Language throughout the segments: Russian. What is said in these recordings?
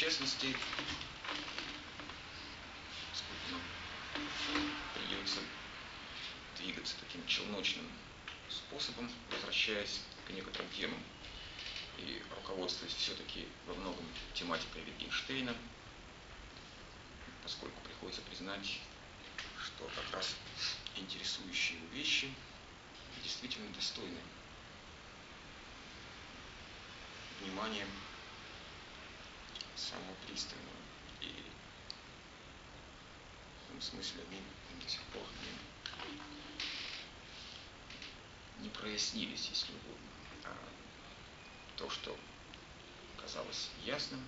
Частности, придется двигаться таким челночным способом, возвращаясь к некоторым темам. И руководствуясь все-таки во многом тематикой Wittgensteina, поскольку приходится признать, что как раз интересующие его вещи действительно достойны внимания самого пристального. И в этом смысле они до сих пор не, не прояснились, если угодно. А то, что казалось ясным,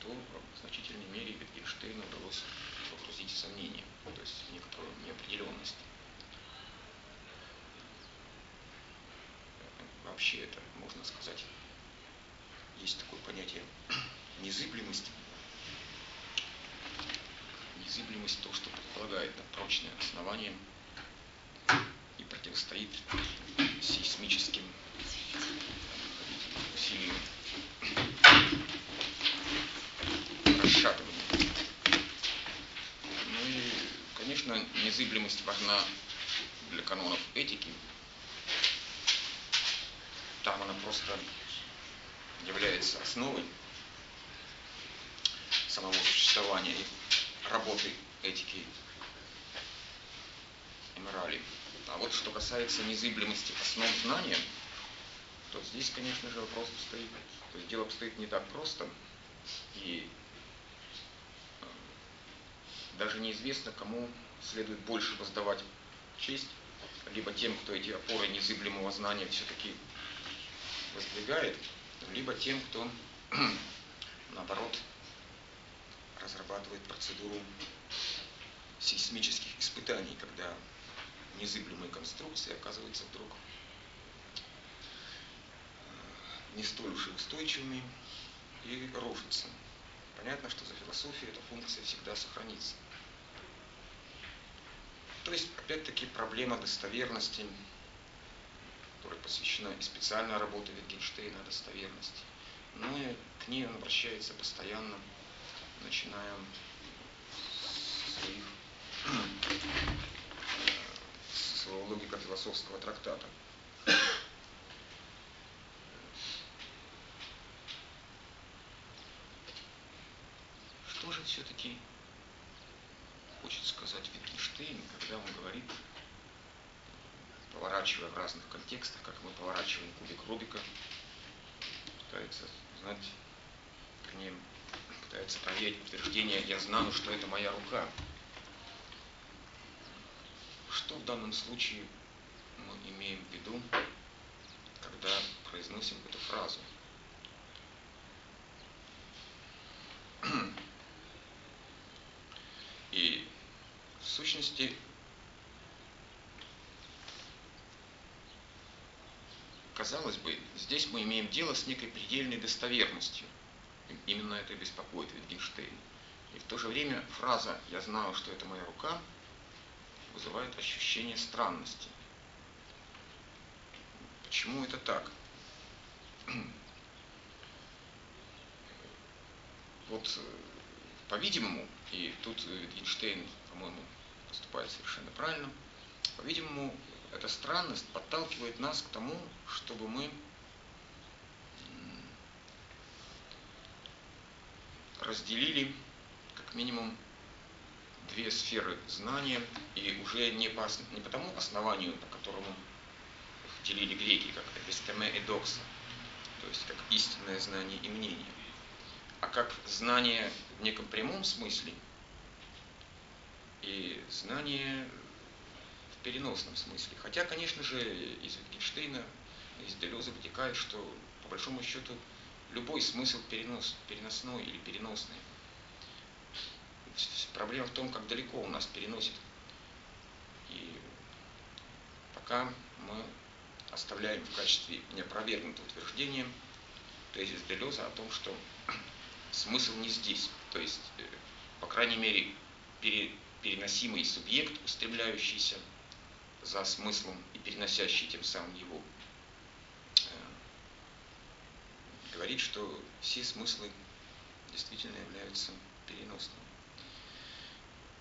то в значительной мере Wittgensteinu удалось погрузить в сомнение, то есть в некоторую неопределенность. Вообще это, можно сказать, есть такое понятие незыблемость. Незыблемость то, что предполагает прочное основание и противостоит сейсмическим усилиям расшатывания. Ну и, конечно, незыблемость важна для канонов этики. Там она просто является основой самого существования и работы этики и морали. А вот что касается незыблемости основ знания, то здесь, конечно же, вопрос стоит, то есть дело обстоит не так просто, и э, даже неизвестно, кому следует больше воздавать честь, либо тем, кто эти опоры незыблемого знания все-таки воздвигает, либо тем, кто, наоборот, разрабатывает процедуру сейсмических испытаний, когда незыблемые конструкции оказываются вдруг э, не столь уж и устойчивыми и рушатся. Понятно, что за философией эта функция всегда сохранится. То есть, опять-таки, проблема достоверности которой посвящена и специальная работа Wittgensteina о достоверности. Но ну к ней он обращается постоянно, начиная с своего логико-философского трактата. Что же все-таки хочет сказать Wittgenstein, когда он говорит поворачивая в разных контекстах, как мы поворачиваем кубик Рубика, пытается знать, вернее, пытается проверить утверждение «я знаю, что это моя рука». Что в данном случае мы имеем в виду, когда произносим эту фразу? И в сущности казалось бы, здесь мы имеем дело с некой предельной достоверностью. Именно это беспокоит Wittgenstein. И в то же время фраза «я знаю, что это моя рука» вызывает ощущение странности. Почему это так? Вот, по-видимому, и тут Wittgenstein, по-моему, поступает совершенно правильно, по-видимому, эта странность подталкивает нас к тому, чтобы мы разделили как минимум две сферы знания, и уже не по, не по тому основанию, по которому делили греки, как эпистеме и докса, то есть как истинное знание и мнение, а как знание в неком прямом смысле и знание переносном смысле. Хотя, конечно же, из Wittgensteina, из Делеза вытекает, что по большому счету любой смысл перенос, переносной или переносный. Проблема в том, как далеко у нас переносит. И пока мы оставляем в качестве неопровергнутого утверждения тезис Делеза о том, что смысл не здесь. То есть, э, по крайней мере, переносимый субъект, устремляющийся за смыслом и переносящий тем самым его, говорит, что все смыслы действительно являются переносными.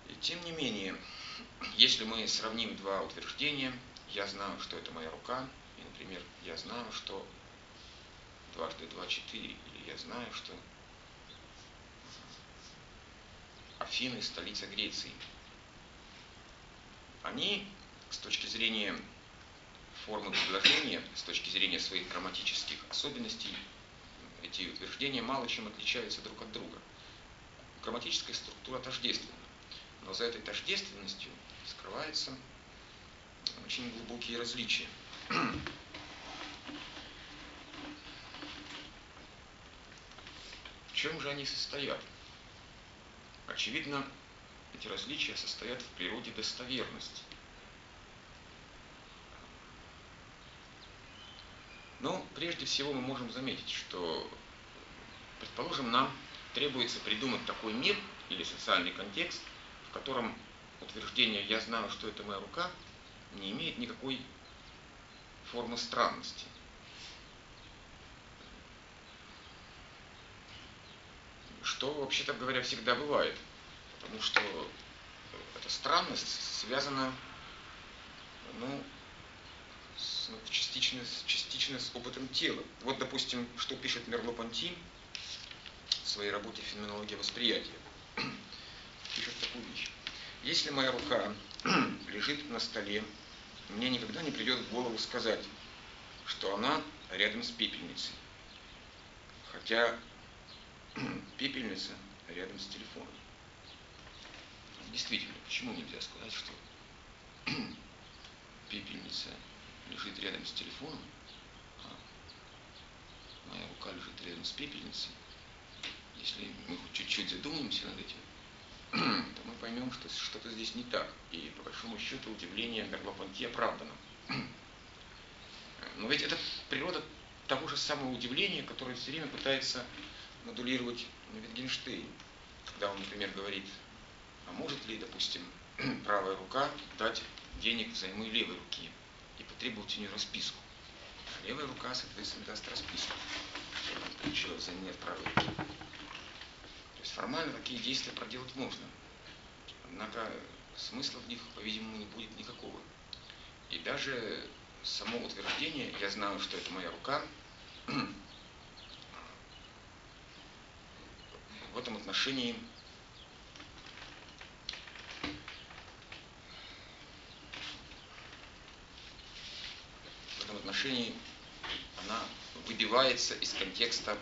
И тем не менее, если мы сравним два утверждения, я знаю, что это моя рука, и, например, я знаю, что дважды два четыре, или я знаю, что Афины – столица Греции. Они, с точки зрения формы предложения, с точки зрения своих грамматических особенностей, эти утверждения мало чем отличаются друг от друга. Грамматическая структура тождественна, но за этой тождественностью скрываются очень глубокие различия. В чем же они состоят? Очевидно, эти различия состоят в природе достоверности. Но прежде всего мы можем заметить, что, предположим, нам требуется придумать такой мир или социальный контекст, в котором утверждение «я знаю, что это моя рука» не имеет никакой формы странности. Что, вообще-то говоря, всегда бывает. Потому что эта странность связана ну, ну, частично, частично с опытом тела. Вот, допустим, что пишет Мерло-Понти в своей работе «Феноменология восприятия». Пишет такую вещь. Если моя рука лежит на столе, мне никогда не придет в голову сказать, что она рядом с пепельницей. Хотя пепельница рядом с телефоном. Действительно, почему нельзя сказать, что пепельница лежит рядом с телефоном, а моя рука лежит рядом с пепельницей, если мы хоть чуть-чуть задумаемся над этим, то мы поймем, что что-то здесь не так. И по большому счету удивление Мерло-Понти оправдано. Но ведь это природа того же самого удивления, которое все время пытается модулировать Витгенштейн. Когда он, например, говорит, а может ли, допустим, правая рука дать денег взаймы левой руки? И потребовать у нее расписку. Левая рука, соответственно, даст расписку. Получила взамен от правой руки. То есть формально такие действия проделать можно. Однако смысла в них, по-видимому, не будет никакого. И даже само утверждение, я знаю, что это моя рука, в этом отношении этом отношении она выбивается из контекста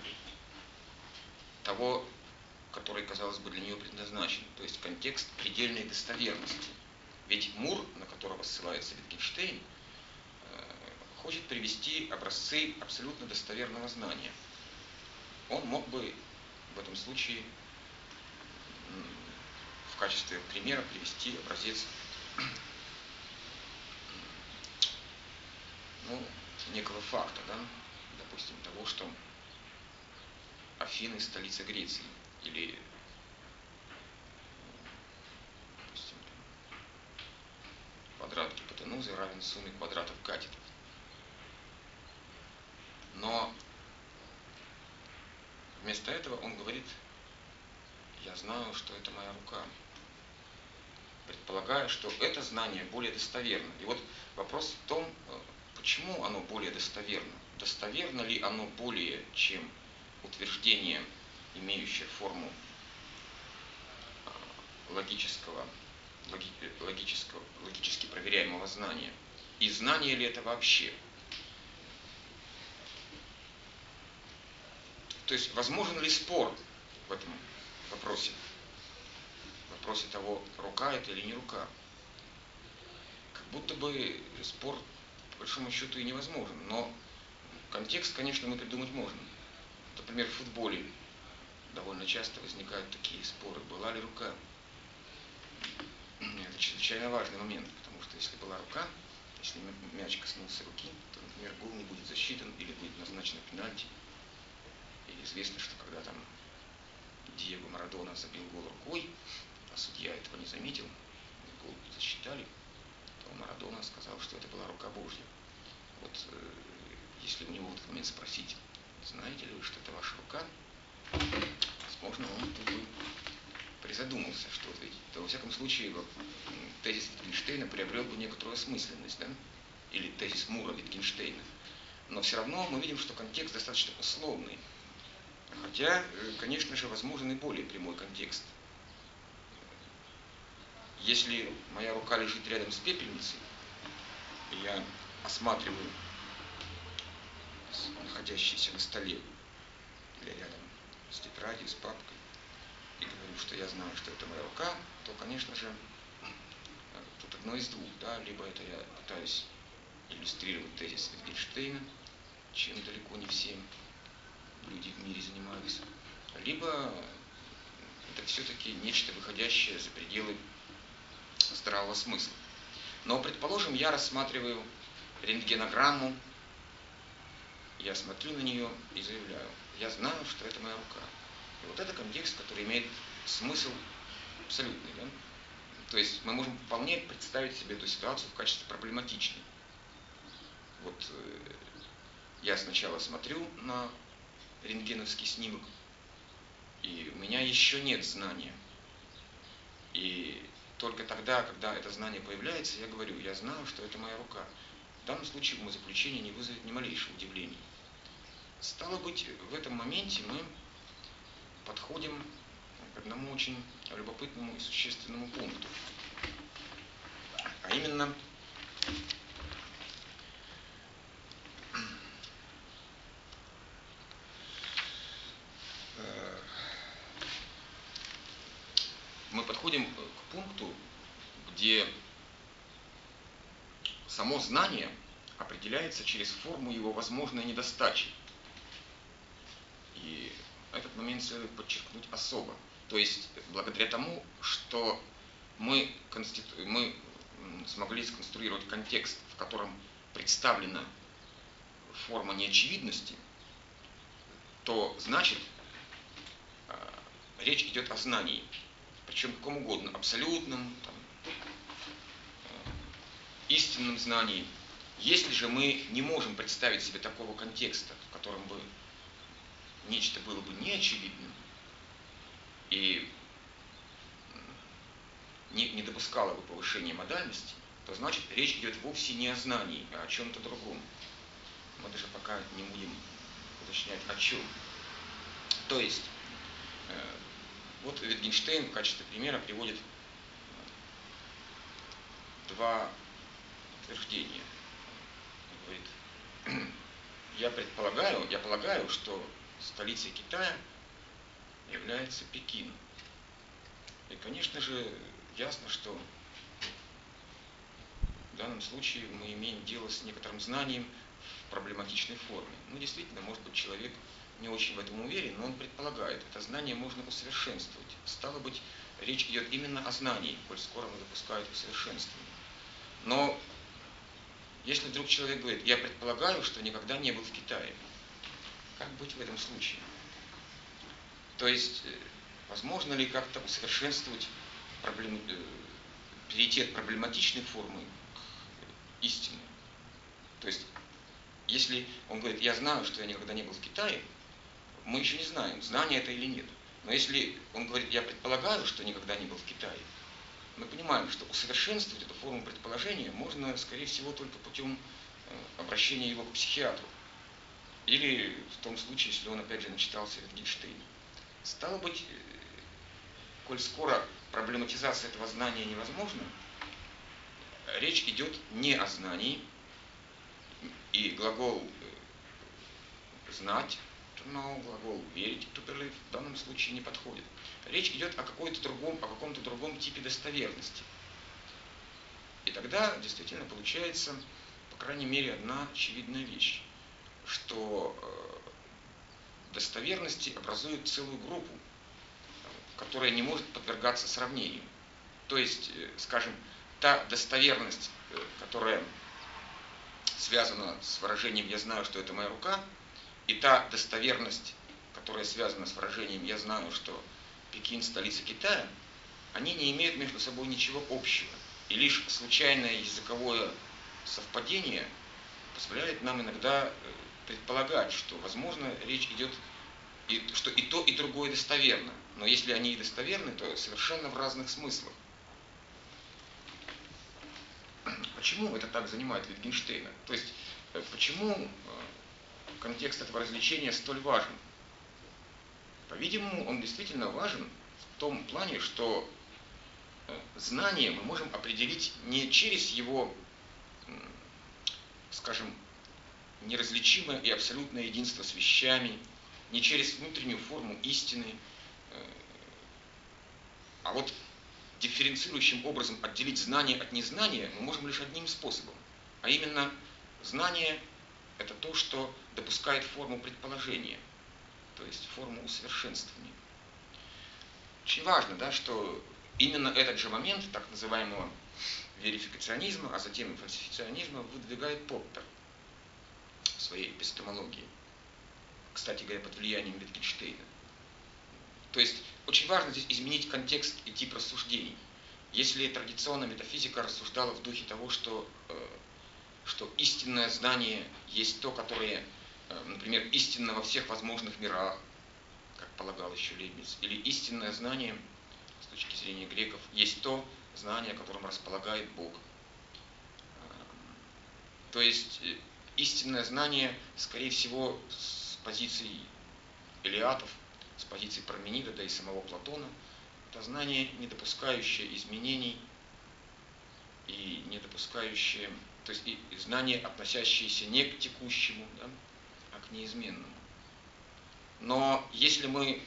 того, который, казалось бы, для нее предназначен, то есть контекст предельной достоверности. Ведь Мур, на которого ссылается Wittgenstein, э, хочет привести образцы абсолютно достоверного знания. Он мог бы в этом случае в качестве примера привести образец ну, некого факта, да, допустим, того, что Афины – столица Греции, или, допустим, квадрат гипотенузы равен сумме квадратов катетов. Но вместо этого он говорит, я знаю, что это моя рука, предполагая, что это знание более достоверно. И вот вопрос в том, Почему оно более достоверно? Достоверно ли оно более, чем утверждение, имеющее форму а, логического, логического, логически проверяемого знания? И знание ли это вообще? То есть возможен ли спор в этом вопросе? В вопросе того, рука это или не рука. Как будто бы спор большому счету и невозможен. Но контекст, конечно, мы придумать можем. Например, в футболе довольно часто возникают такие споры, была ли рука. Это чрезвычайно важный момент, потому что если была рука, если мяч коснулся руки, то, например, гол не будет засчитан или будет назначено пенальти. И известно, что когда там Диего Марадона забил гол рукой, а судья этого не заметил, гол засчитали, Марадона сказал, что это была рука Божья. Вот э, если у него в этот момент спросить, знаете ли вы, что это ваша рука, возможно, он тут бы призадумался, что ведь, то во всяком случае тезис Wittgenштейна приобрел бы некоторую осмысленность, да? или тезис Мура Wittgenштейна. Но все равно мы видим, что контекст достаточно условный. Хотя, э, конечно же, возможен и более прямой контекст. Если моя рука лежит рядом с пепельницей, я осматриваю находящийся на столе или рядом с тетрадью, с папкой, и говорю, что я знаю, что это моя рука, то, конечно же, тут одно из двух, да, либо это я пытаюсь иллюстрировать тезис Wittgenштейна, чем далеко не все люди в мире занимаются, либо это все-таки нечто выходящее за пределы здравого смысла. Но, предположим, я рассматриваю рентгенограмму, я смотрю на нее и заявляю, я знаю, что это моя рука. И вот это контекст, который имеет смысл абсолютный. Да? То есть мы можем вполне представить себе эту ситуацию в качестве проблематичной. Вот э, я сначала смотрю на рентгеновский снимок, и у меня еще нет знания. И только тогда, когда это знание появляется, я говорю, я знаю, что это моя рука. В данном случае умозаключение не вызовет ни малейшего удивления. Стало быть, в этом моменте мы подходим к одному очень любопытному и существенному пункту. А именно, э, мы подходим где само знание определяется через форму его возможной недостачи. И этот момент следует подчеркнуть особо. То есть, благодаря тому, что мы, конститу... мы смогли сконструировать контекст, в котором представлена форма неочевидности, то значит, а, речь идет о знании, причем каком угодно, абсолютном, там, истинном знании. Если же мы не можем представить себе такого контекста, в котором бы нечто было бы неочевидным и не, не допускало бы повышения модальности, то значит речь идет вовсе не о знании, а о чем-то другом. Мы даже пока не будем уточнять о чем. То есть, э, вот Wittgenstein в качестве примера приводит два утверждения. Он говорит, я предполагаю, я полагаю, что столицей Китая является Пекин. И, конечно же, ясно, что в данном случае мы имеем дело с некоторым знанием в проблематичной форме. Ну, действительно, может быть, человек не очень в этом уверен, но он предполагает, это знание можно усовершенствовать. Стало быть, речь идет именно о знании, коль скоро мы допускают усовершенствование. Но если вдруг человек говорит, я предполагаю, что никогда не был в Китае, как быть в этом случае? То есть, э, возможно ли как-то усовершенствовать проблем, э, перейти от проблематичной формы к истине? То есть, если он говорит, я знаю, что я никогда не был в Китае, мы еще не знаем, знание это или нет. Но если он говорит, я предполагаю, что никогда не был в Китае, мы понимаем, что усовершенствовать эту форму предположения можно, скорее всего, только путем э, обращения его к психиатру. Или в том случае, если он опять же начитался Wittgensteina. Стало быть, э, коль скоро проблематизация этого знания невозможна, речь идет не о знании, и глагол э, знать, но глагол верить, believe в данном случае не подходит. Речь идет о какой-то другом, о каком-то другом типе достоверности. И тогда действительно получается, по крайней мере, одна очевидная вещь что э, достоверности образуют целую группу, которая не может подвергаться сравнению. То есть, э, скажем, та достоверность, э, которая связана с выражением «я знаю, что это моя рука», и та достоверность, которая связана с выражением «я знаю, что Пекин – столица Китая», они не имеют между собой ничего общего. И лишь случайное языковое совпадение позволяет нам иногда э, предполагать, что, возможно, речь идет, и, что и то, и другое достоверно. Но если они и достоверны, то совершенно в разных смыслах. Почему это так занимает Wittgensteina? То есть, э, почему э, контекст этого развлечения столь важен? По-видимому, он действительно важен в том плане, что э, знание мы можем определить не через его, скажем, неразличимое и абсолютное единство с вещами, не через внутреннюю форму истины, э, а вот дифференцирующим образом отделить знание от незнания мы можем лишь одним способом. А именно, знание – это то, что допускает форму предположения, то есть форму усовершенствования. Очень важно, да, что именно этот же момент так называемого верификационизма, а затем и фальсификационизма выдвигает Поппер – в своей эпистемологии. Кстати говоря, под влиянием Wittgensteina. То есть очень важно здесь изменить контекст и тип рассуждений. Если традиционная метафизика рассуждала в духе того, что, э, что истинное знание есть то, которое, э, например, истинно во всех возможных мирах, как полагал еще Лейбниц, или истинное знание, с точки зрения греков, есть то знание, которым располагает Бог. Э, то есть истинное знание, скорее всего, с позиции Элиатов, с позиции Парменида, да и самого Платона, это знание, не допускающее изменений и не допускающее, то есть и знание, относящееся не к текущему, да, а к неизменному. Но если мы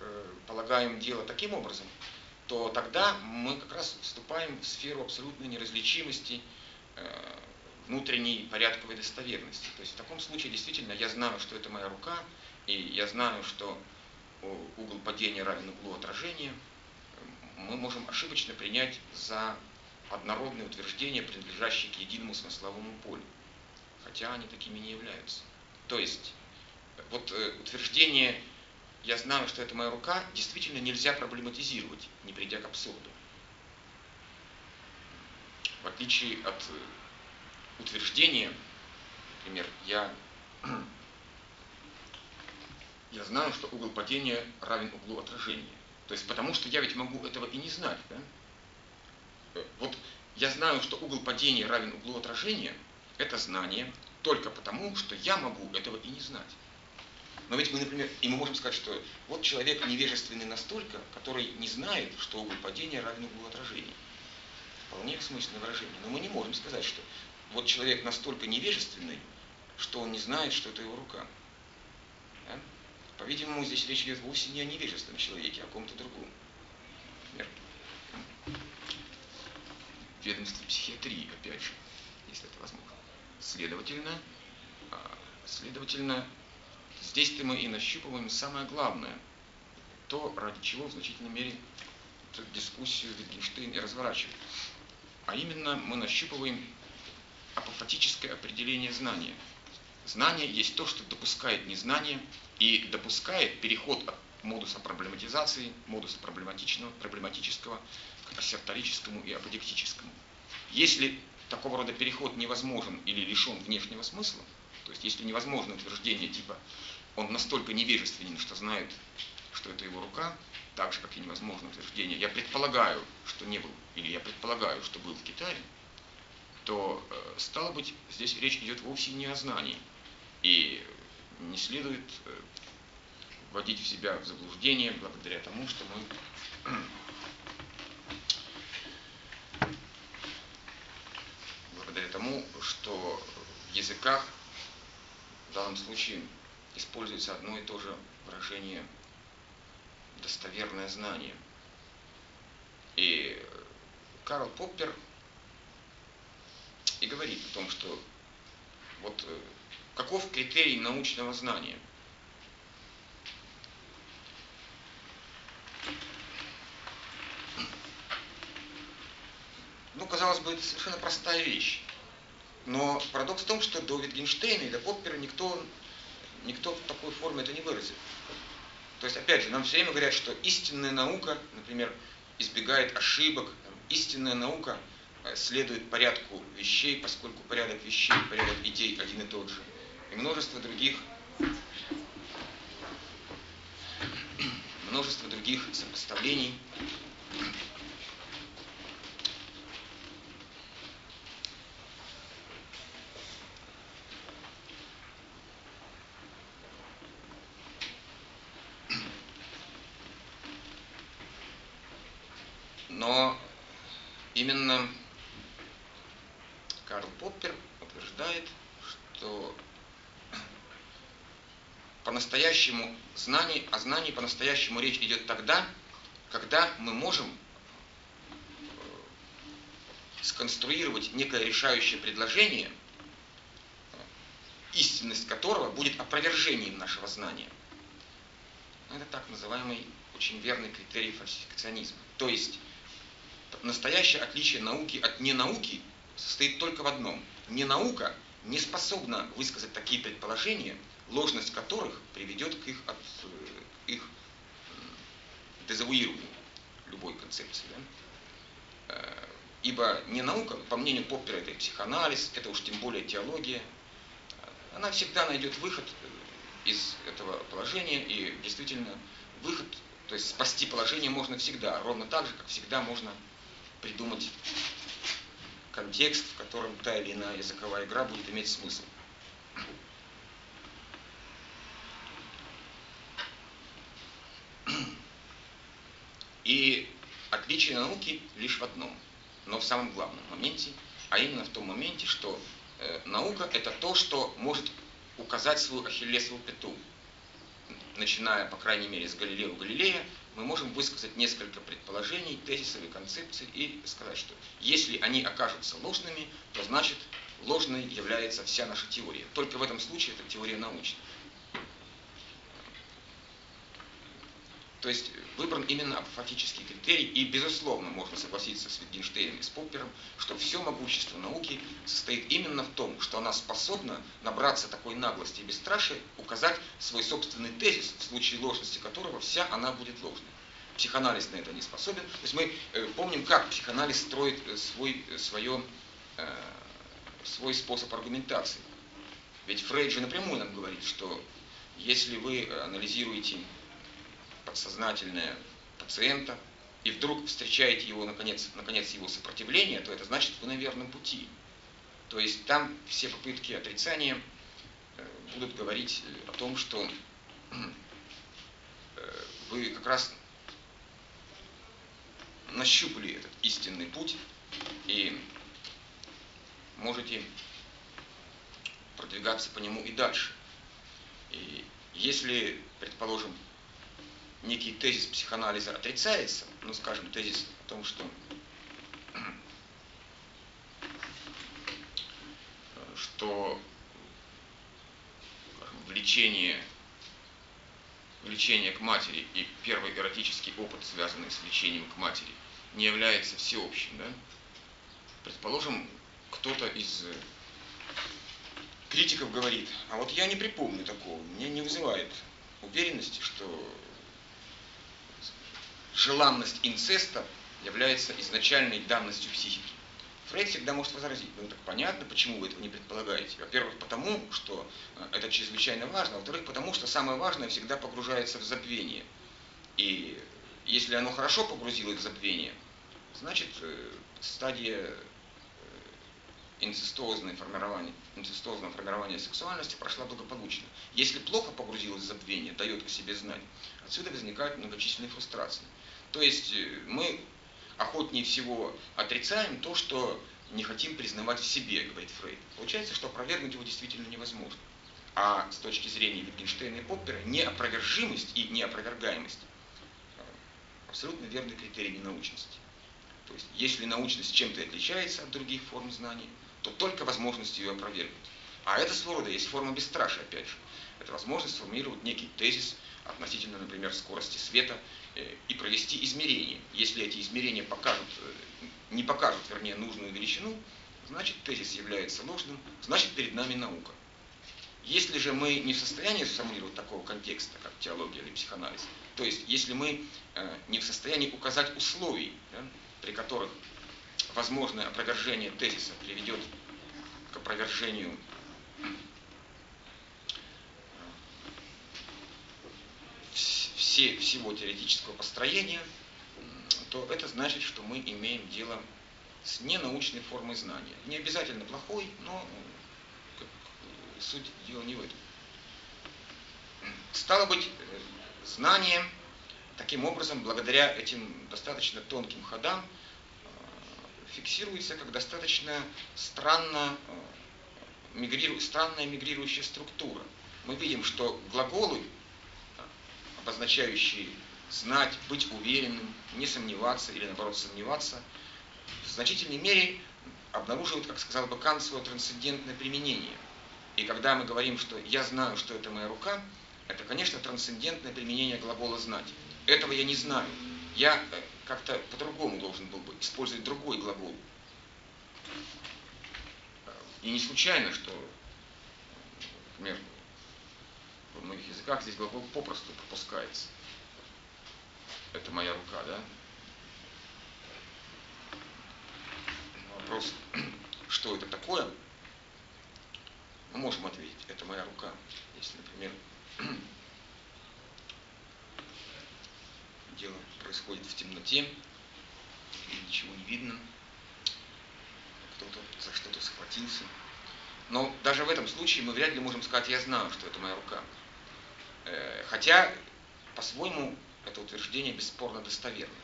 э, полагаем дело таким образом, то тогда мы как раз вступаем в сферу абсолютной неразличимости, э, внутренней порядковой достоверности. То есть в таком случае действительно я знаю, что это моя рука, и я знаю, что угол падения равен углу отражения, мы можем ошибочно принять за однородные утверждения, принадлежащие к единому смысловому полю, хотя они такими не являются. То есть вот э, утверждение «я знаю, что это моя рука» действительно нельзя проблематизировать, не придя к абсурду. В отличие от э, утверждение, например, я, я знаю, что угол падения равен углу отражения. То есть потому что я ведь могу этого и не знать. Да? Вот я знаю, что угол падения равен углу отражения, это знание только потому, что я могу этого и не знать. Но ведь мы, например, и мы можем сказать, что вот человек невежественный настолько, который не знает, что угол падения равен углу отражения. Вполне смысленное выражение. Но мы не можем сказать, что вот человек настолько невежественный, что он не знает, что это его рука. Да? По-видимому, здесь речь идет вовсе не о невежественном человеке, а о ком-то другом. Например, ведомстве психиатрии, опять же, если это возможно. Следовательно, а, следовательно, здесь-то мы и нащупываем самое главное, то, ради чего в значительной мере эту дискуссию Wittgenstein и разворачивает. А именно мы нащупываем апофатическое определение знания. Знание есть то, что допускает незнание и допускает переход от модуса проблематизации, модуса проблематичного, проблематического ассерторическому и аподектическому. Если такого рода переход невозможен или лишен внешнего смысла, то есть если невозможно утверждение типа он настолько невежественен, что знает, что это его рука, так же, как и невозможно утверждение я предполагаю, что не был, или я предполагаю, что был в Китае, то, э, стало быть, здесь речь идет вовсе не о знании. И не следует э, вводить в себя в заблуждение благодаря тому, что мы благодаря тому, что в языках в данном случае используется одно и то же выражение достоверное знание. И Карл Поппер и говорит о том, что вот э, каков критерий научного знания. Ну, казалось бы, это совершенно простая вещь. Но парадокс в том, что до Витгенштейна и до Поппера никто, никто в такой форме это не выразил. То есть, опять же, нам все время говорят, что истинная наука, например, избегает ошибок, истинная наука э, следует порядку вещей, поскольку порядок вещей, порядок идей один и тот же. И множество других множество других сопоставлений, Но именно Карл Поппер утверждает, что по-настоящему знание, о знании по-настоящему речь идет тогда, когда мы можем э, сконструировать некое решающее предложение, истинность которого будет опровержением нашего знания. Это так называемый очень верный критерий фальсификационизма. То есть настоящее отличие науки от ненауки состоит только в одном. Ненаука не способна высказать такие предположения, ложность которых приведет к их, от, их дезавуированию любой концепции. Да? Э, ибо не наука, по мнению Поппера, это психоанализ, это уж тем более теология, она всегда найдет выход э, из этого положения, и действительно выход, то есть спасти положение можно всегда, ровно так же, как всегда можно придумать контекст, в котором та или иная языковая игра будет иметь смысл. И отличие науки лишь в одном, но в самом главном моменте, а именно в том моменте, что э, наука это то, что может указать свою ахиллесову пяту, начиная, по крайней мере, с Галилео Галилея, мы можем высказать несколько предположений, тезисов и концепций и сказать, что если они окажутся ложными, то значит ложной является вся наша теория. Только в этом случае эта теория научна. То есть выбран именно апофатический критерий, и, безусловно, можно согласиться с Wittgensteiном и с Поппером, что все могущество науки состоит именно в том, что она способна набраться такой наглости и бесстрашия, указать свой собственный тезис, в случае ложности которого вся она будет ложной. Психоанализ на это не способен. То есть мы э, помним, как психоанализ строит э, свой, э, свое, свой способ аргументации. Ведь Фрейд же напрямую нам говорит, что если вы анализируете подсознательное пациента, и вдруг встречаете его, наконец, наконец его сопротивление, то это значит, вы на верном пути. То есть там все попытки отрицания э, будут говорить о том, что э, вы как раз нащупали этот истинный путь и можете продвигаться по нему и дальше. И если, предположим, некий тезис психоанализа отрицается, ну, скажем, тезис о том, что что влечение, влечение к матери и первый эротический опыт, связанный с влечением к матери, не является всеобщим. Да? Предположим, кто-то из критиков говорит, а вот я не припомню такого, мне не вызывает уверенности, что желанность инцеста является изначальной данностью психики. Фрейд всегда может возразить, ну так понятно, почему вы этого не предполагаете. Во-первых, потому что э, это чрезвычайно важно, во-вторых, потому что самое важное всегда погружается в забвение. И если оно хорошо погрузилось в забвение, значит э, стадия э, инцестозное формирование, инцестозное формирование сексуальности прошла благополучно. Если плохо погрузилось в забвение, дает о себе знать, отсюда возникают многочисленные фрустрации. То есть э, мы охотнее всего отрицаем то, что не хотим признавать в себе, говорит Фрейд. Получается, что опровергнуть его действительно невозможно. А с точки зрения Wittgensteina и Поппера, неопровержимость и неопровергаемость э, абсолютно верный критерий ненаучности. То есть, если научность чем-то отличается от других форм знаний, то только возможность ее опровергнуть. А это своего рода есть форма бесстрашия, опять же. Это возможность сформулировать некий тезис относительно, например, скорости света и провести измерения. Если эти измерения покажут, э, не покажут, вернее, нужную величину, значит тезис является ложным, значит перед нами наука. Если же мы не в состоянии сформулировать такого контекста, как теология или психоанализ, то есть если мы э, не в состоянии указать условий, да, при которых возможное опровержение тезиса приведет к опровержению все, всего теоретического построения, то это значит, что мы имеем дело с ненаучной формой знания. Не обязательно плохой, но как, суть дела не в этом. Стало быть, знание таким образом, благодаря этим достаточно тонким ходам, э, фиксируется как достаточно странно, э, мигриру, странная мигрирующая структура. Мы видим, что глаголы, обозначающие знать, быть уверенным, не сомневаться или наоборот сомневаться, в значительной мере обнаруживают, как сказал бы Кант, свое трансцендентное применение. И когда мы говорим, что я знаю, что это моя рука, это, конечно, трансцендентное применение глагола знать. Этого я не знаю. Я э, как-то по-другому должен был бы использовать другой глагол. И не случайно, что, например, в многих языках здесь глагол попросту пропускается. Это моя рука, да? Вопрос, что это такое, мы можем ответить, это моя рука. Если, например, дело происходит в темноте, и ничего не видно, кто-то за что-то схватился. Но даже в этом случае мы вряд ли можем сказать, я знаю, что это моя рука. Э, хотя, по-своему, это утверждение бесспорно достоверно.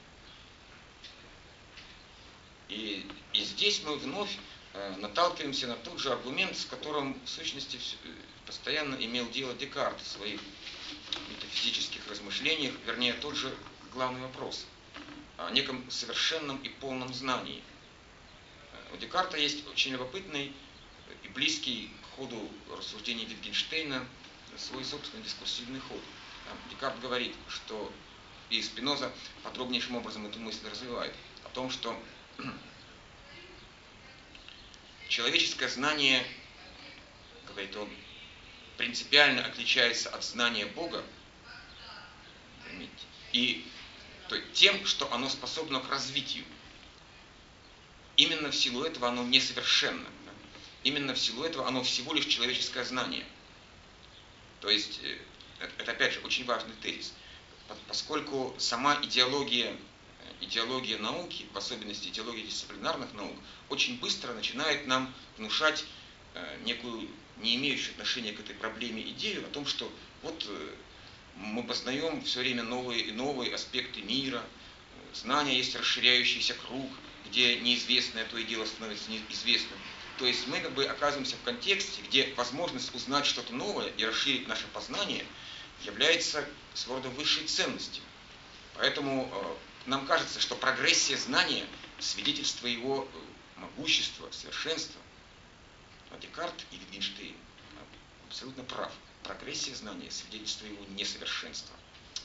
И, и здесь мы вновь э, наталкиваемся на тот же аргумент, с которым в сущности э, постоянно имел дело Декарт в своих метафизических размышлениях, вернее, тот же главный вопрос о неком совершенном и полном знании. У Декарта есть очень любопытный и близкий к ходу рассуждений Wittgensteina свой собственный дискурсивный ход. Декарт говорит, что и Спиноза подробнейшим образом эту мысль развивает, о том, что человеческое знание, говорит он, принципиально отличается от знания Бога, и то тем, что оно способно к развитию. Именно в силу этого оно несовершенно. Именно в силу этого оно всего лишь человеческое знание. То есть, э, это опять же очень важный тезис. Поскольку сама идеология, э, идеология науки, в особенности идеология дисциплинарных наук, очень быстро начинает нам внушать э, некую не имеющую отношения к этой проблеме идею о том, что вот мы познаем все время новые и новые аспекты мира, знания есть расширяющийся круг, где неизвестное то и дело становится известным. То есть мы как бы оказываемся в контексте, где возможность узнать что-то новое и расширить наше познание является своего рода высшей ценностью. Поэтому э, нам кажется, что прогрессия знания – свидетельство его э, могущества, совершенства. А Декарт и Wittgenstein абсолютно прав прогрессия знания, свидетельство его несовершенства.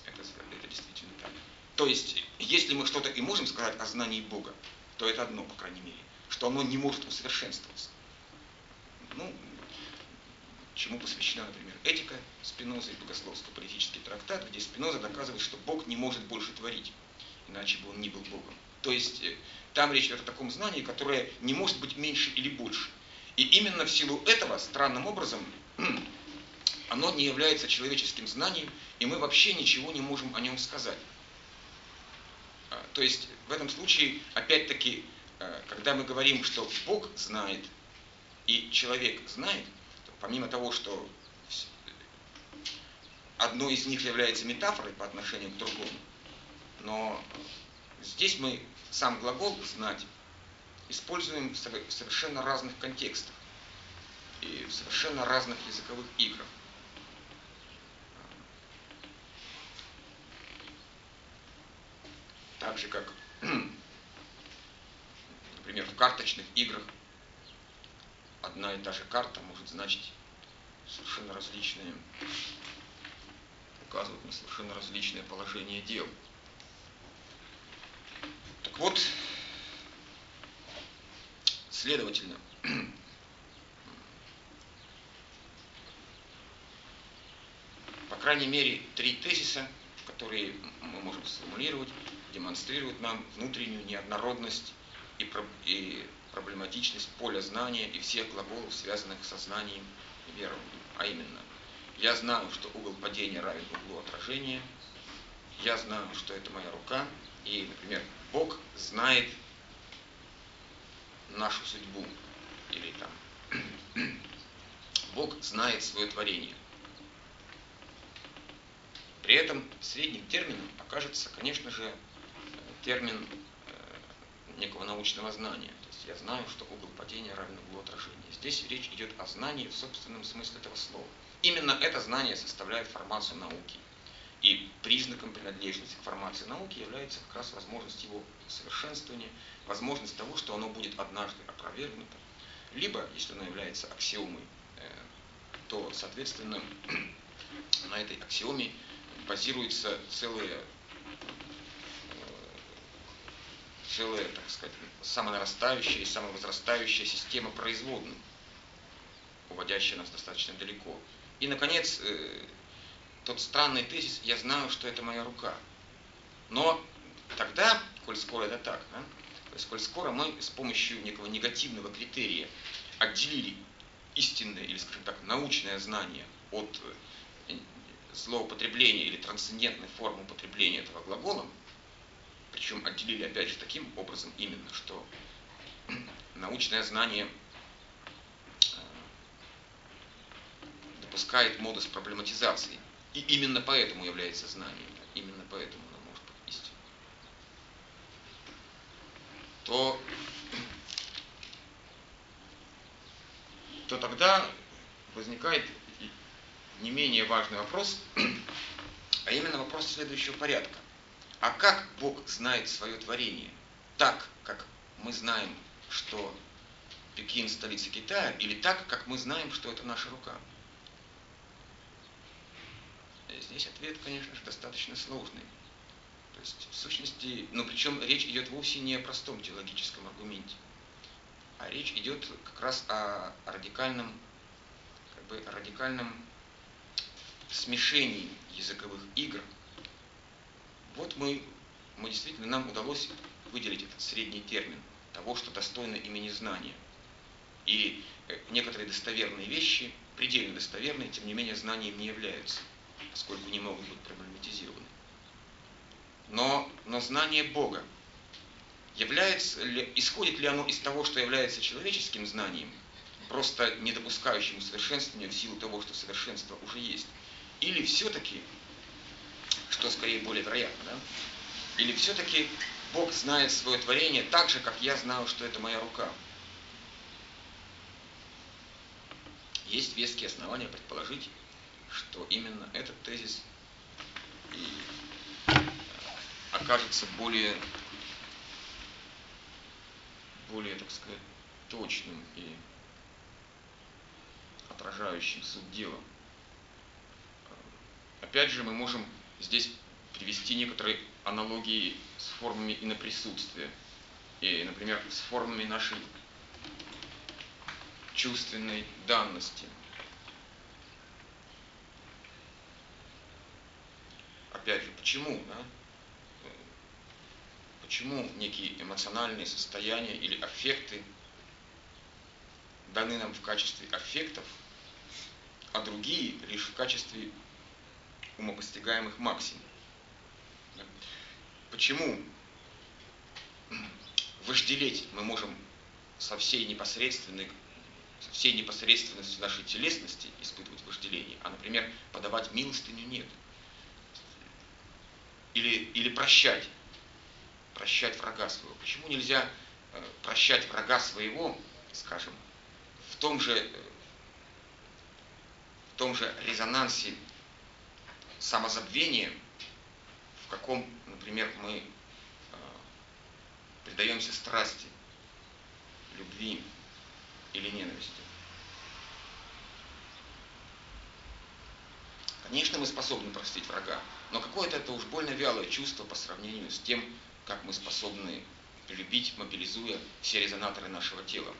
Это, это действительно так. То есть, если мы что-то и можем сказать о знании Бога, то это одно, по крайней мере, что оно не может усовершенствоваться. Ну, чему посвящена, например, этика Спиноза и богословство, политический трактат, где Спиноза доказывает, что Бог не может больше творить, иначе бы он не был Богом. То есть э, там речь идет о таком знании, которое не может быть меньше или больше. И именно в силу этого, странным образом, оно не является человеческим знанием, и мы вообще ничего не можем о нем сказать. А, то есть в этом случае, опять-таки, когда мы говорим, что Бог знает и человек знает, то помимо того, что одно из них является метафорой по отношению к другому, но здесь мы сам глагол «знать» используем в совершенно разных контекстах и в совершенно разных языковых играх. Так же, как, например, в карточных играх одна и та же карта может значить совершенно различные, указывать на совершенно различное положение дел. Так вот, следовательно, по крайней мере, три тезиса, которые мы можем сформулировать, демонстрирует нам внутреннюю неоднородность и, и проблематичность поля знания и всех глаголов, связанных со знанием и верованием. А именно, я знаю, что угол падения равен углу отражения, я знаю, что это моя рука, и, например, Бог знает нашу судьбу, или там, Бог знает свое творение. При этом средним термином окажется, конечно же, термин некого научного знания. То есть я знаю, что угол падения равен углу отражения. Здесь речь идет о знании в собственном смысле этого слова. Именно это знание составляет формацию науки. И признаком принадлежности к формации науки является как раз возможность его совершенствования, возможность того, что оно будет однажды опровергнуто. Либо, если оно является аксиомой, э, то, соответственно, на этой аксиоме базируется целая, целая, так сказать, самонарастающая и самовозрастающая система производных, уводящая нас достаточно далеко. И, наконец, э, тот странный тезис «я знаю, что это моя рука». Но тогда, коль скоро это так, да, сколь скоро мы с помощью некого негативного критерия отделили истинное или, скажем так, научное знание от э, злоупотребления или трансцендентной формы употребления этого глагола, причем отделили опять же таким образом именно, что научное знание э, допускает модус проблематизации и именно поэтому является знанием, именно поэтому оно может быть истиной. То, то тогда возникает не менее важный вопрос, а именно вопрос следующего порядка. А как Бог знает свое творение? Так, как мы знаем, что Пекин столица Китая, или так, как мы знаем, что это наша рука? Здесь ответ, конечно же, достаточно сложный. То есть, в сущности, но причем речь идет вовсе не о простом теологическом аргументе, а речь идет как раз о радикальном, как бы радикальном смешении языковых игр. Вот мы, мы действительно, нам удалось выделить этот средний термин того, что достойно имени знания. И э, некоторые достоверные вещи, предельно достоверные, тем не менее знанием не являются поскольку не могут быть проблематизированы. Но, но знание Бога, является ли, исходит ли оно из того, что является человеческим знанием, просто не допускающим совершенствования в силу того, что совершенство уже есть? Или все-таки, что скорее более вероятно, да? или все-таки Бог знает свое творение так же, как я знаю, что это моя рука? Есть веские основания предположить, что именно этот тезис и окажется более, более, так сказать, точным и отражающим суть дела. Опять же, мы можем здесь привести некоторые аналогии с формами иноприсутствия. И, например, с формами нашей чувственной данности – опять же, почему, да? Почему некие эмоциональные состояния или аффекты даны нам в качестве аффектов, а другие лишь в качестве умопостигаемых максим? Почему вожделеть мы можем со всей непосредственной со всей непосредственностью нашей телесности испытывать вожделение, а, например, подавать милостыню нет – или, или прощать, прощать врага своего. Почему нельзя э, прощать врага своего, скажем, в том же, э, в том же резонансе самозабвения, в каком, например, мы э, предаемся страсти, любви или ненависти. Конечно, мы способны простить врага, но какое-то это уж больно вялое чувство по сравнению с тем, как мы способны любить, мобилизуя все резонаторы нашего тела.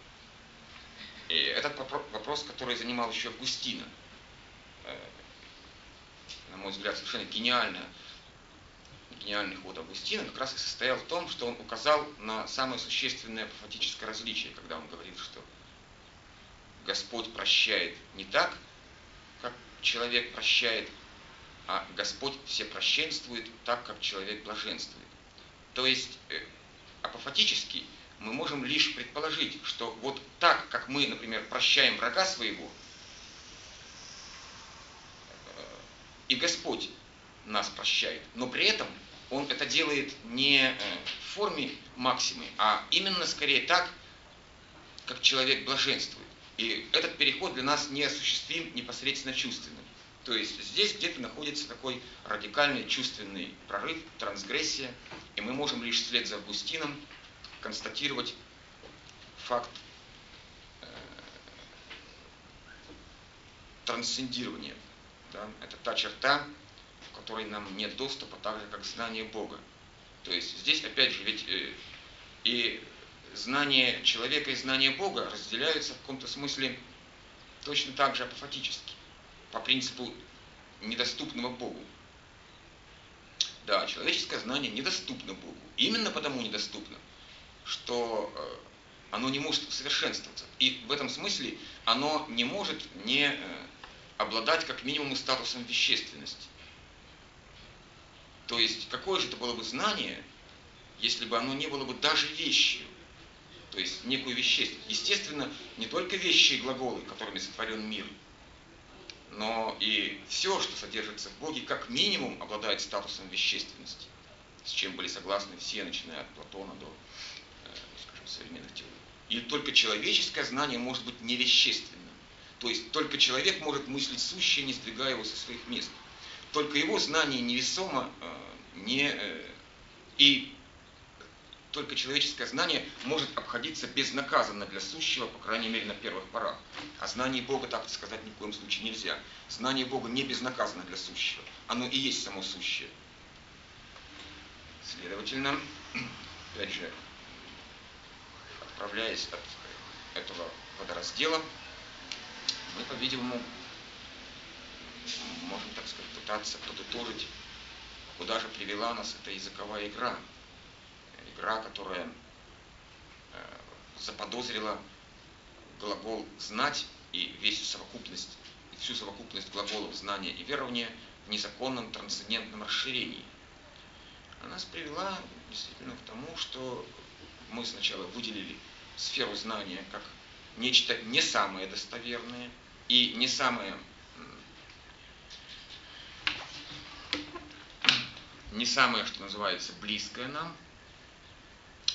И этот вопрос, который занимал еще Августина, э, на мой взгляд, совершенно гениально, гениальный ход Августина как раз и состоял в том, что он указал на самое существенное апофатическое различие, когда он говорит, что Господь прощает не так, как человек прощает, а Господь все прощенствует так, как человек блаженствует. То есть э, апофатически мы можем лишь предположить, что вот так, как мы, например, прощаем врага своего, э, и Господь нас прощает. Но при этом он это делает не э, в форме максимы, а именно скорее так, как человек блаженствует. И этот переход для нас не осуществим непосредственно чувственно. То есть здесь где-то находится такой радикальный чувственный прорыв, трансгрессия, и мы можем лишь вслед за Августином констатировать факт э, трансцендирования. Да? Это та черта, в которой нам нет доступа, так же, как знание Бога. То есть здесь, опять же, ведь э, и знание человека и знание Бога разделяются в каком-то смысле точно так же апофатически по принципу недоступного Богу. Да, человеческое знание недоступно Богу. Именно потому недоступно, что э, оно не может совершенствоваться. И в этом смысле оно не может не э, обладать как минимум статусом вещественности. То есть, какое же это было бы знание, если бы оно не было бы даже вещью, то есть некую вещественность. Естественно, не только вещи и глаголы, которыми сотворен мир – но и все, что содержится в Боге, как минимум обладает статусом вещественности, с чем были согласны все, начиная от Платона до, э, скажем, современных теорий. И только человеческое знание может быть невещественным. То есть только человек может мыслить сущее, не сдвигая его со своих мест. Только его знание невесомо э, не, э, и только человеческое знание может обходиться безнаказанно для сущего, по крайней мере, на первых порах. А знание Бога, так сказать, ни в коем случае нельзя. Знание Бога не безнаказанно для сущего. Оно и есть само сущее. Следовательно, опять же, отправляясь от этого водораздела, мы, по-видимому, можем, так сказать, пытаться подытожить, куда же привела нас эта языковая игра – игра, которая э, заподозрила глагол «знать» и весь совокупность, и всю совокупность глаголов знания и верования в незаконном трансцендентном расширении. Она нас привела действительно к тому, что мы сначала выделили сферу знания как нечто не самое достоверное и не самое не самое, что называется, близкое нам,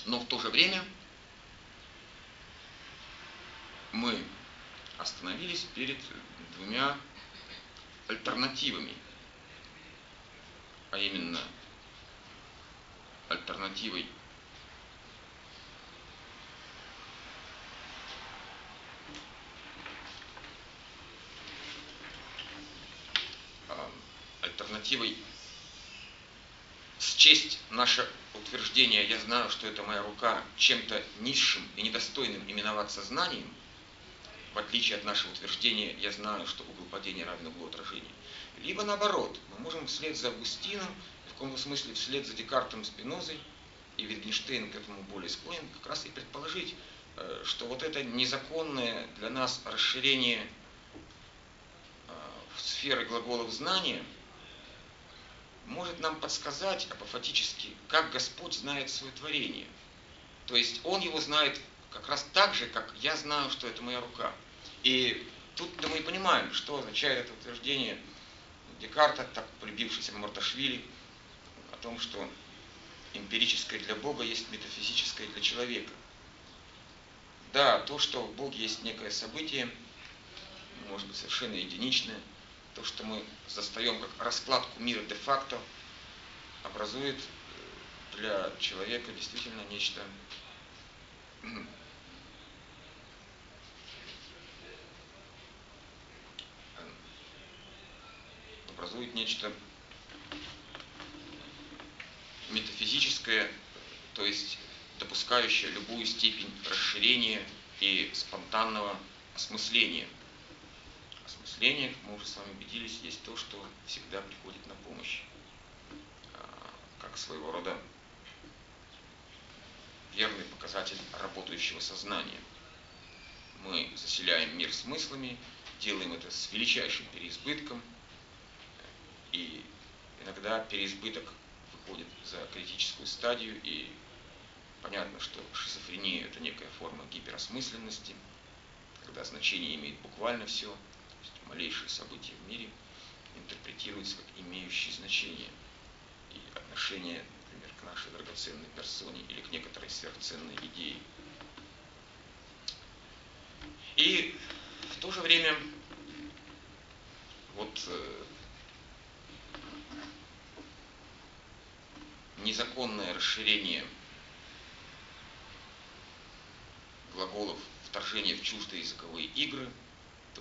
но в то же время мы остановились перед двумя альтернативами, а именно альтернативой а, альтернативой счесть наше утверждение «я знаю, что это моя рука» чем-то низшим и недостойным именоваться знанием, в отличие от нашего утверждения «я знаю, что угол падения равен углу отражения», либо наоборот, мы можем вслед за Августином, в каком-то смысле вслед за Декартом Спинозой, и Витгенштейн к этому более склонен, как раз и предположить, э, что вот это незаконное для нас расширение э, сферы глаголов знания – может нам подсказать апофатически, как Господь знает свое творение. То есть Он его знает как раз так же, как я знаю, что это моя рука. И тут мы и понимаем, что означает это утверждение Декарта, так полюбившийся Марташвили, о том, что эмпирическое для Бога есть метафизическое для человека. Да, то, что в Боге есть некое событие, может быть совершенно единичное, то, что мы застаем как раскладку мира де-факто, образует э, для человека действительно нечто образует нечто метафизическое, то есть допускающее любую степень расширения и спонтанного осмысления – как мы уже с вами убедились, есть то, что всегда приходит на помощь. А, как своего рода верный показатель работающего сознания. Мы заселяем мир смыслами, делаем это с величайшим переизбытком, и иногда переизбыток выходит за критическую стадию, и понятно, что шизофрения – это некая форма гиперосмысленности, когда значение имеет буквально все, малейшие события в мире интерпретируются как имеющие значение. И отношение к нашей драгоценной персоне или к некоторой сверхценной идее. И в то же время вот э, незаконное расширение глаголов вторжение в чуждые языковые игры,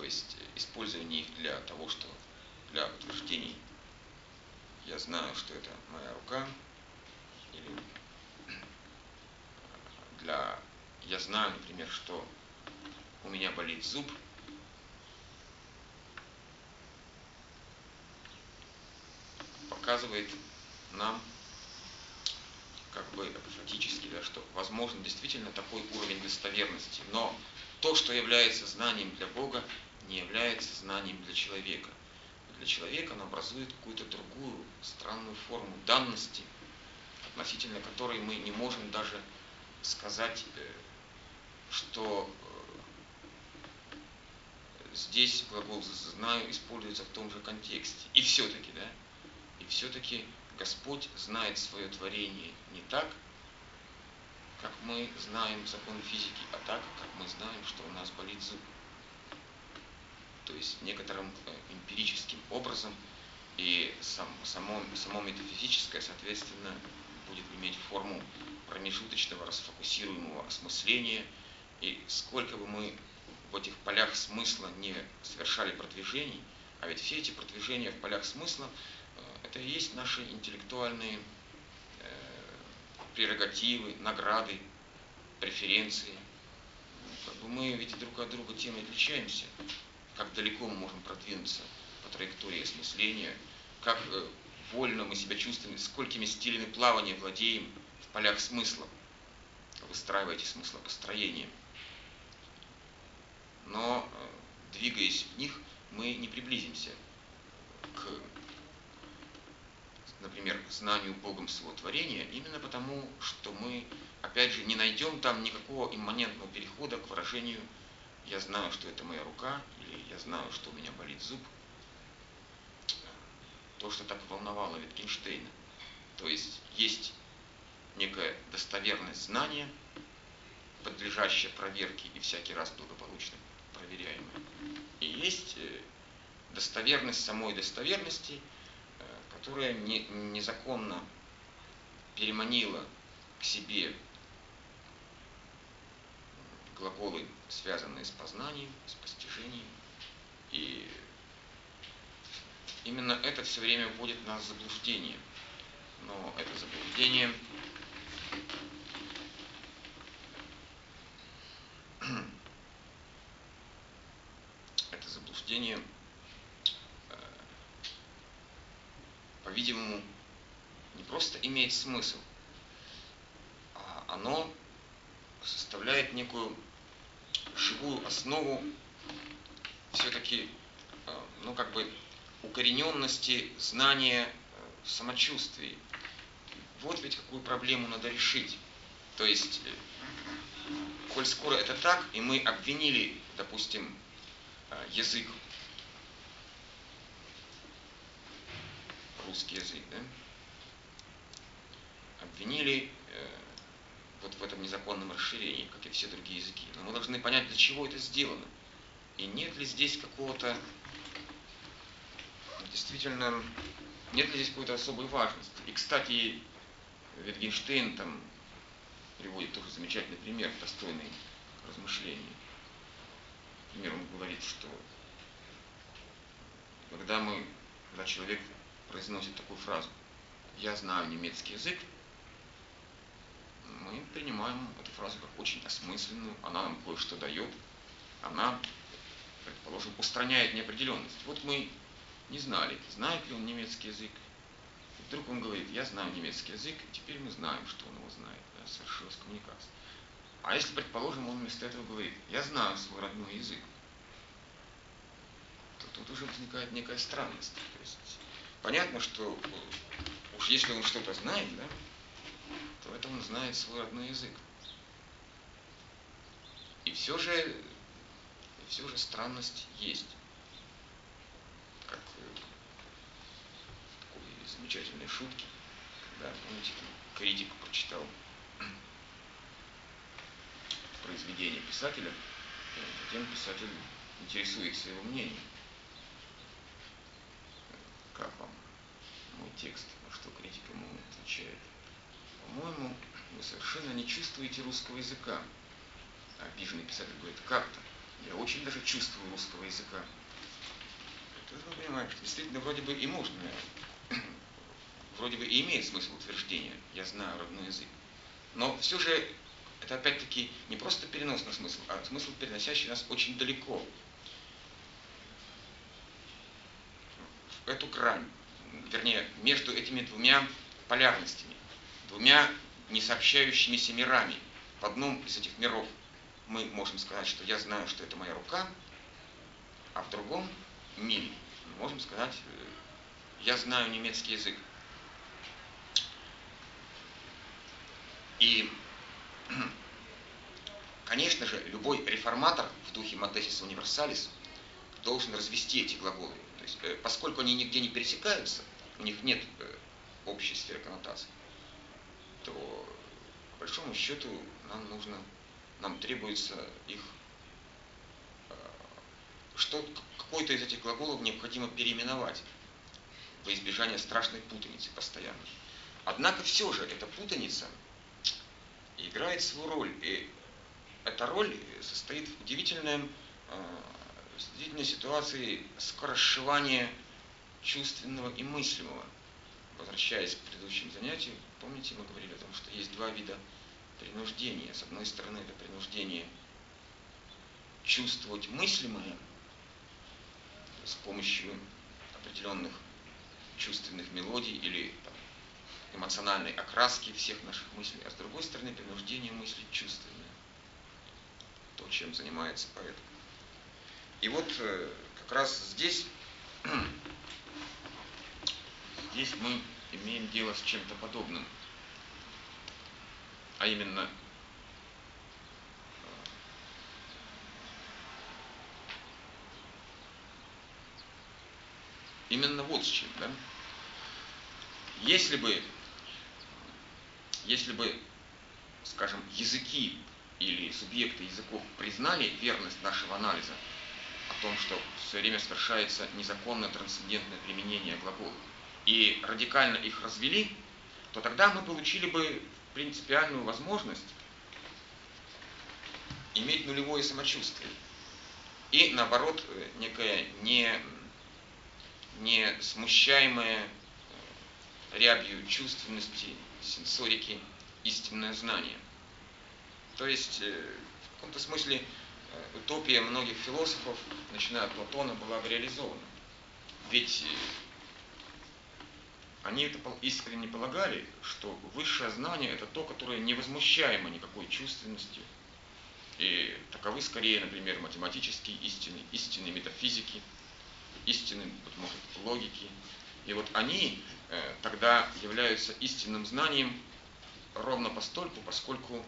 то есть использование их для того, что для утверждений. Я знаю, что это моя рука, или для... Я знаю, например, что у меня болит зуб, показывает нам как бы апофатически, да, что возможно действительно такой уровень достоверности. Но то, что является знанием для Бога, не является знанием для человека. Для человека оно образует какую-то другую странную форму данности – относительно которой мы не можем даже сказать, э, что э, здесь глагол «знаю» используется в том же контексте. И все-таки, да, и все-таки Господь знает свое творение не так, как мы знаем законы физики, а так, как мы знаем, что у нас болит зуб. То есть некоторым э, эмпирическим образом. И сам, само, само метафизическое, соответственно, будет иметь форму промежуточного расфокусируемого осмысления, и сколько бы мы в этих полях смысла не совершали продвижений, а ведь все эти продвижения в полях смысла э, это и есть наши интеллектуальные э, прерогативы, награды, преференции. Как бы мы ведь друг от друга тем и отличаемся, как далеко мы можем продвинуться по траектории осмысления, как э, вольно мы себя чувствуем, сколькими стилями плавания владеем в полях смысла, выстраивая эти смыслопостроения. Но, э, двигаясь в них, мы не приблизимся к, например, знанию Богом своего творения, именно потому, что мы, опять же, не найдем там никакого имманентного перехода к выражению «я знаю, что это моя рука» или «я знаю, что у меня болит зуб», то, что так волновало Витгенштейна. То есть есть некая достоверность знания, подлежащая проверке и всякий раз благополучно проверяемая. И есть э, достоверность самой достоверности, э, которая не, незаконно переманила к себе глаголы, связанные с познанием, с постижением. И именно это все время вводит нас в заблуждение. Но это заблуждение это заблуждение, э, по-видимому, не просто имеет смысл, а оно составляет некую живую основу все-таки, э, ну как бы укорененности знания э, самочувствии. Вот ведь какую проблему надо решить. То есть, э, коль скоро это так, и мы обвинили, допустим, э, язык, русский язык, да, обвинили вот в этом незаконном расширении, как и все другие языки. Но мы должны понять, для чего это сделано. И нет ли здесь какого-то действительно, нет ли здесь какой-то особой важности. И, кстати, Витгенштейн там приводит тоже замечательный пример, достойный размышления. Например, он говорит, что когда мы, когда человек произносит такую фразу «я знаю немецкий язык», мы принимаем эту фразу как очень осмысленную, она нам кое-что дает, она, предположим, устраняет неопределенность. Вот мы не знали, знает ли он немецкий язык. Вдруг он говорит, я знаю немецкий язык, и теперь мы знаем, что он его знает, да, совершилась коммуникация. А если, предположим, он вместо этого говорит, я знаю свой родной язык, то тут уже возникает некая странность. То есть понятно, что э, уж если он что-то знает, да, то это он знает свой родной язык. И все же, и все же странность есть. Как э, такой замечательной шутки, когда, помните, критик прочитал произведение писателя, и затем писатель интересуется его мнением. Как вам мой текст? Что критик ему отвечает? По-моему, вы совершенно не чувствуете русского языка. Обиженный писатель говорит, как-то? Я очень даже чувствую русского языка. То есть вы понимаете, действительно вроде бы и можно, вроде бы и имеет смысл утверждение, я знаю родной язык. Но все же это опять-таки не просто переносный смысл, а смысл, переносящий нас очень далеко. В эту грань, вернее, между этими двумя полярностями, двумя несообщающимися мирами. В одном из этих миров мы можем сказать, что я знаю, что это моя рука, а в другом мире мы можем сказать, э, я знаю немецкий язык. И Конечно же, любой реформатор в духе Монтесиса Универсалис должен развести эти глаголы. То есть, э, поскольку они нигде не пересекаются, у них нет э, общей сферы коннотаций, то, по большому счету, нам нужно, нам требуется их, э, что какой-то из этих глаголов необходимо переименовать во избежание страшной путаницы постоянно. Однако все же эта путаница играет свою роль. И эта роль состоит в удивительной, э, удивительной ситуации скоросшивания чувственного и мыслимого. Возвращаясь к предыдущим занятиям, помните, мы говорили о том, что есть два вида принуждения. С одной стороны, это принуждение чувствовать мыслимое с помощью определенных чувственных мелодий или там, эмоциональной окраски всех наших мыслей, а с другой стороны принуждение мыслить чувственное. То, чем занимается поэт. И вот э, как раз здесь, здесь мы имеем дело с чем-то подобным. А именно именно вот с чем, да? Если бы если бы, скажем, языки или субъекты языков признали верность нашего анализа о том, что все время совершается незаконное трансцендентное применение глаголов, и радикально их развели, то тогда мы получили бы принципиальную возможность иметь нулевое самочувствие. И наоборот, некое не, не смущаемое рябью чувственности, сенсорики, истинное знание. То есть, э, в каком-то смысле, э, утопия многих философов, начиная от Платона, была бы реализована. Ведь э, они это искренне полагали, что высшее знание это то, которое невозмущаемо никакой чувственностью. И таковы скорее, например, математические истины, истины метафизики, истины, может, логики. И вот они Э, тогда являются истинным знанием ровно постольку, поскольку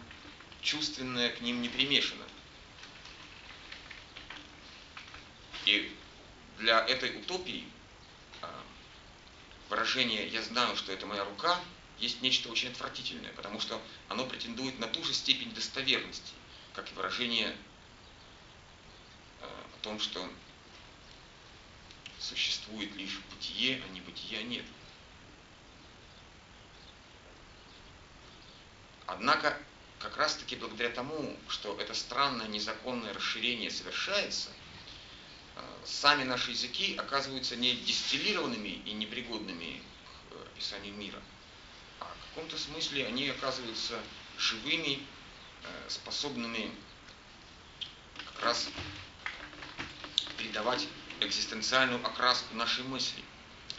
чувственное к ним не примешано. И для этой утопии выражение «я знаю, что это моя рука» есть нечто очень отвратительное, потому что оно претендует на ту же степень достоверности, как и выражение а, о том, что существует лишь бытие, а не бытия нет. Однако, как раз таки благодаря тому, что это странное незаконное расширение совершается, э, сами наши языки оказываются не дистиллированными и непригодными к описанию мира, а в каком-то смысле они оказываются живыми, э, способными как раз передавать экзистенциальную окраску нашей мысли.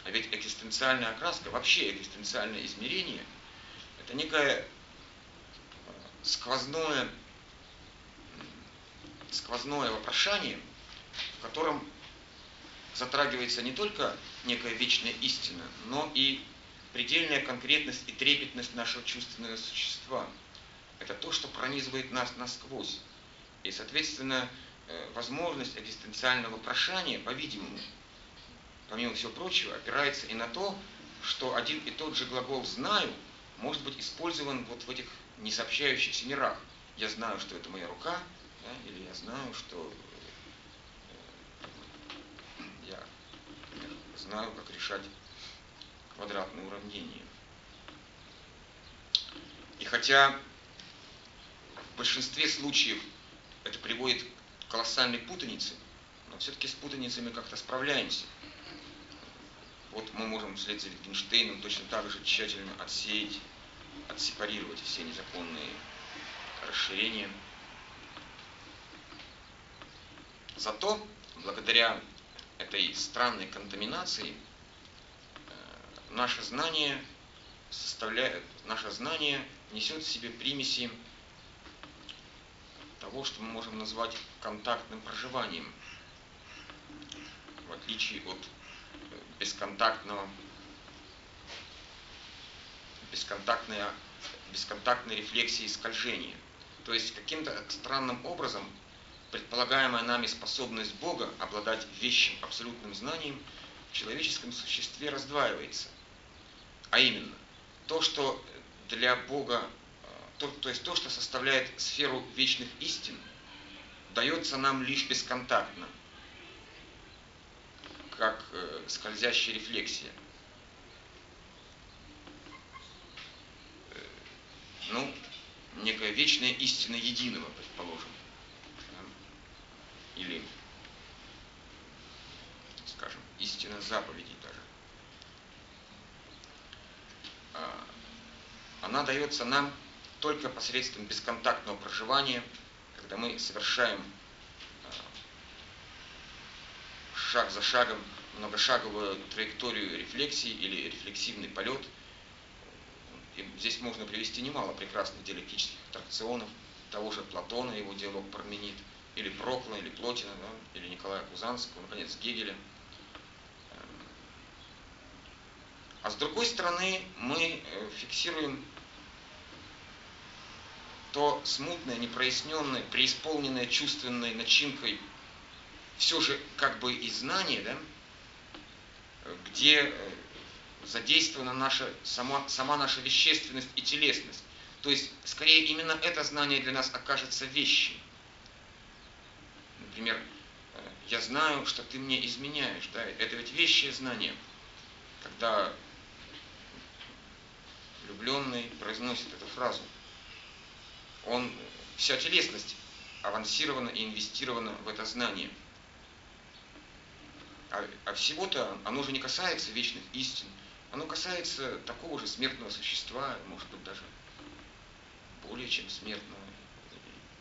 А ведь экзистенциальная окраска, вообще экзистенциальное измерение, это некое э, сквозное, сквозное вопрошание, котором затрагивается не только некая вечная истина, но и предельная конкретность и трепетность нашего чувственного существа. Это то, что пронизывает нас насквозь. И, соответственно, э, возможность экзистенциального прошания, по-видимому, помимо всего прочего, опирается и на то, что один и тот же глагол «знаю» может быть использован вот в этих несообщающихся мирах. Я знаю, что это моя рука, да, или я знаю, что э, я знаю, как решать квадратные уравнения. И хотя в большинстве случаев это приводит к колоссальной путанице, но все-таки с путаницей мы как-то справляемся. Вот мы можем вслед за Wittgensteinом точно так же тщательно отсеять, отсепарировать все незаконные расширения. Зато, благодаря этой странной контаминации, э, наше знание составляет, наше знание несет в себе примеси того, что мы можем назвать контактным проживанием, в отличие от бесконтактного, бесконтактной, бесконтактной рефлексии скольжения. То есть каким-то странным образом предполагаемая нами способность Бога обладать вещим абсолютным знанием в человеческом существе раздваивается. А именно, то, что для Бога, то, то есть то, что составляет сферу вечных истин, дается нам лишь бесконтактно – как э, скользящая рефлексия. Э, ну, некая вечная истина единого, предположим. Или, скажем, истина заповедей даже. А, она дается нам только посредством бесконтактного проживания, когда мы совершаем шаг за шагом многошаговую траекторию рефлексии или рефлексивный полет. И здесь можно привести немало прекрасных диалектических аттракционов, того же Платона, его диалог Парменид, или Прокла, или Плотина, да, или Николая Кузанского, наконец, Гегеля. А с другой стороны, мы э, фиксируем то смутное, непроясненное, преисполненное чувственной начинкой все же как бы и знание, да, где э, задействована наша, сама, сама наша вещественность и телесность. То есть, скорее, именно это знание для нас окажется вещью. Например, э, я знаю, что ты мне изменяешь. Да? Это ведь вещее знание. Когда влюбленный произносит эту фразу, он, вся телесность авансирована и инвестирована в это знание – а, а всего-то оно же не касается вечных истин. Оно касается такого же смертного существа, может быть, даже более чем смертного.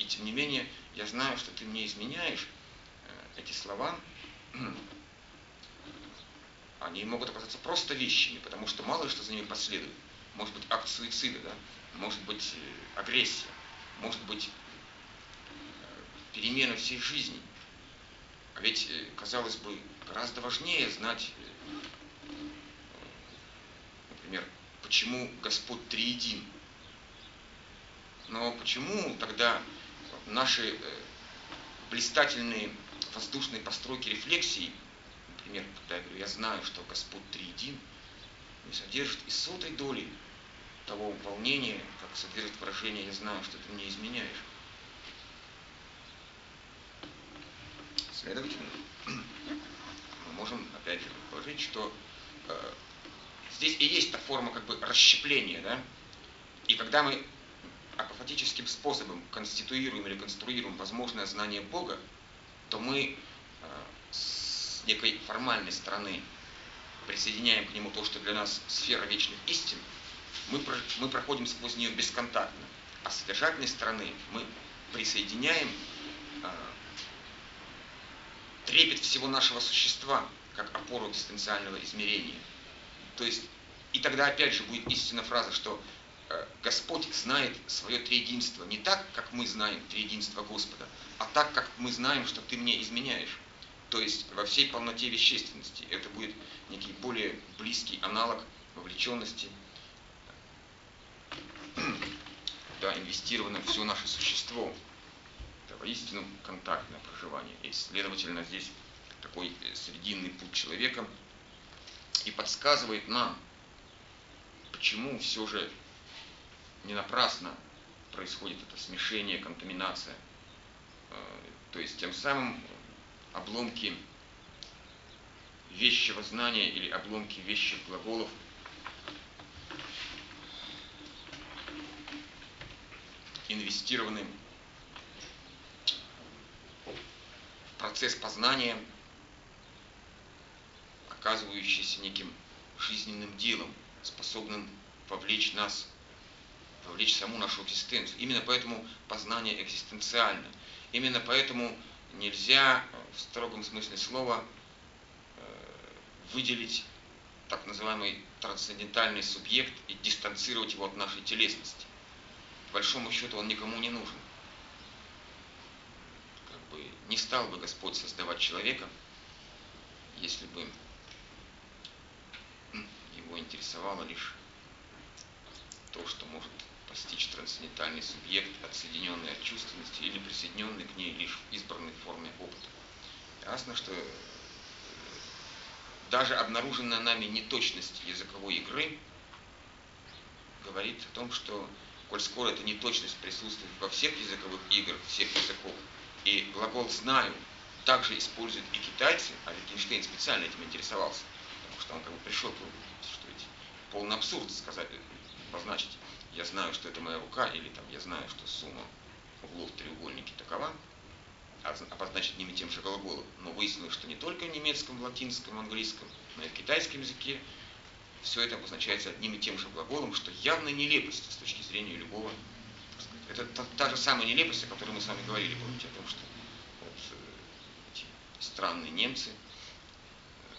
И тем не менее, я знаю, что ты мне изменяешь. Э, эти слова, они могут оказаться просто вещами, потому что мало что за ними последует. Может быть, акт суицида, да? может быть, э, агрессия, может быть, э, перемена всей жизни. А ведь, казалось бы, Гораздо важнее знать, например, почему Господь триедин. Но почему тогда наши э, блистательные воздушные постройки рефлексии, например, когда я говорю, я знаю, что Господь триедин, не содержит и сотой доли того волнения, как содержит выражение «я знаю, что ты мне изменяешь». Следовательно, можем, опять же, предположить, что э, здесь и есть та форма как бы расщепления, да? И когда мы апофатическим способом конституируем или конструируем возможное знание Бога, то мы э, с некой формальной стороны присоединяем к нему то, что для нас сфера вечных истин, мы, мы проходим сквозь нее бесконтактно. А с содержательной стороны мы присоединяем э, трепет всего нашего существа, как опору экзистенциального измерения. То есть, и тогда опять же будет истинная фраза, что Господь знает свое триединство не так, как мы знаем триединство Господа, а так, как мы знаем, что ты мне изменяешь. То есть во всей полноте вещественности. Это будет некий более близкий аналог вовлеченности, да, инвестировано все наше существо. Это воистину контактное проживание. И, следовательно, здесь такой э, срединный путь человека и подсказывает нам, почему все же не напрасно происходит это смешение, контаминация. Э, то есть тем самым обломки вещего знания или обломки вещих глаголов инвестированы в процесс познания, оказывающийся неким жизненным делом, способным вовлечь нас, вовлечь саму нашу экзистенцию. Именно поэтому познание экзистенциально. Именно поэтому нельзя в строгом смысле слова э, выделить так называемый трансцендентальный субъект и дистанцировать его от нашей телесности. По большому счету он никому не нужен. Как бы не стал бы Господь создавать человека, если бы его интересовало лишь то, что может постичь трансцендентальный субъект, отсоединенный от чувственности или присоединенный к ней лишь в избранной форме опыта. Ясно, что э, даже обнаруженная нами неточность языковой игры говорит о том, что, коль скоро эта неточность присутствует во всех языковых играх, всех языков, и глагол «знаю» также используют и китайцы, а Wittgenstein специально этим интересовался, потому что он как бы пришел к выводу, что ведь полный абсурд сказать, обозначить «я знаю, что это моя рука» или там «я знаю, что сумма углов треугольники такова», обозначить одним и тем же глаголом. Но выяснилось, что не только в немецком, в латинском, в английском, но и в китайском языке все это обозначается одним и тем же глаголом, что явно нелепость с точки зрения любого. Это та, та же самая нелепость, о которой мы с вами говорили, помните, о том, что вот, э, эти странные немцы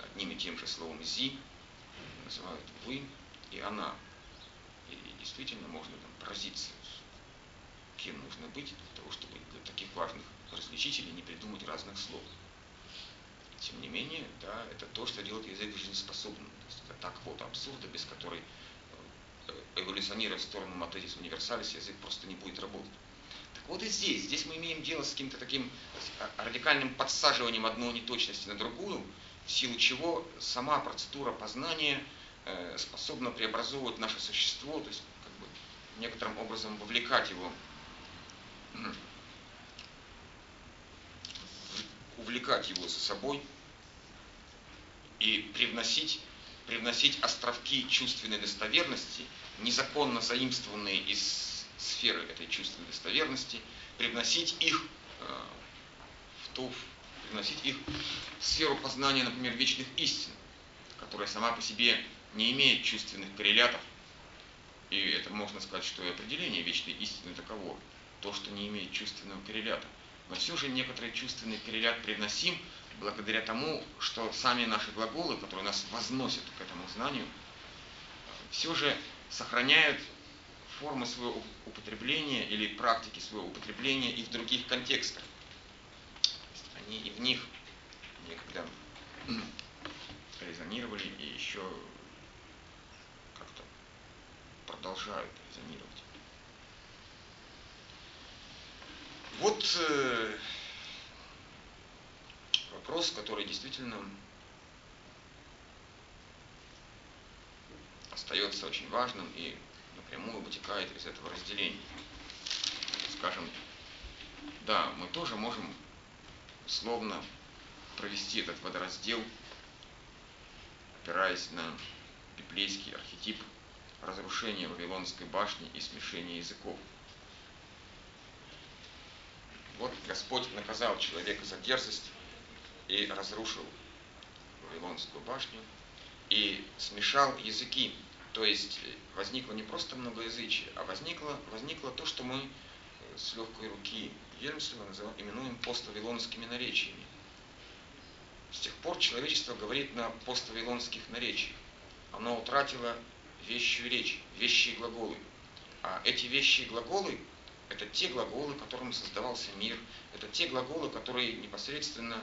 одним и тем же словом «зи» называют «вы» и «она». Действительно можно там поразиться, кем нужно быть для того, чтобы для таких важных различить или не придумать разных слов. Тем не менее, да, это то, что делает язык жизнеспособным. То есть это так вот абсурда, без которой э, эволюционируя в сторону материс универсалис, язык просто не будет работать. Так вот и здесь. Здесь мы имеем дело с каким-то таким радикальным подсаживанием одной неточности на другую, в силу чего сама процедура познания э, способна преобразовывать наше существо, то есть некоторым образом вовлекать его увлекать его за собой и привносить, привносить островки чувственной достоверности, незаконно заимствованные из сферы этой чувственной достоверности, привносить их э, в ту, привносить их в сферу познания, например, вечных истин, которая сама по себе не имеет чувственных коррелятов. И это можно сказать, что и определение вечной истины таково. То, что не имеет чувственного коррелята – но все же некоторый чувственный коррелят привносим благодаря тому, что сами наши глаголы, которые нас возносят к этому знанию, все же сохраняют формы своего употребления или практики своего употребления и в других контекстах. Они и в них некогда резонировали и еще продолжают резонировать. Вот э, вопрос, который действительно остается очень важным и напрямую вытекает из этого разделения. Скажем, да, мы тоже можем условно провести этот водораздел, опираясь на библейский архетип разрушения Вавилонской башни и смешения языков – вот Господь наказал человека за дерзость и разрушил Вавилонскую башню и смешал языки. То есть возникло не просто многоязычие, а возникло, возникло то, что мы с легкой руки Ельмсова именуем поствавилонскими наречиями. с тех пор человечество говорит на поствавилонских наречиях. Оно утратило вещую речь, вещие глаголы. А эти вещие глаголы – это те глаголы, которым создавался мир, это те глаголы, которые непосредственно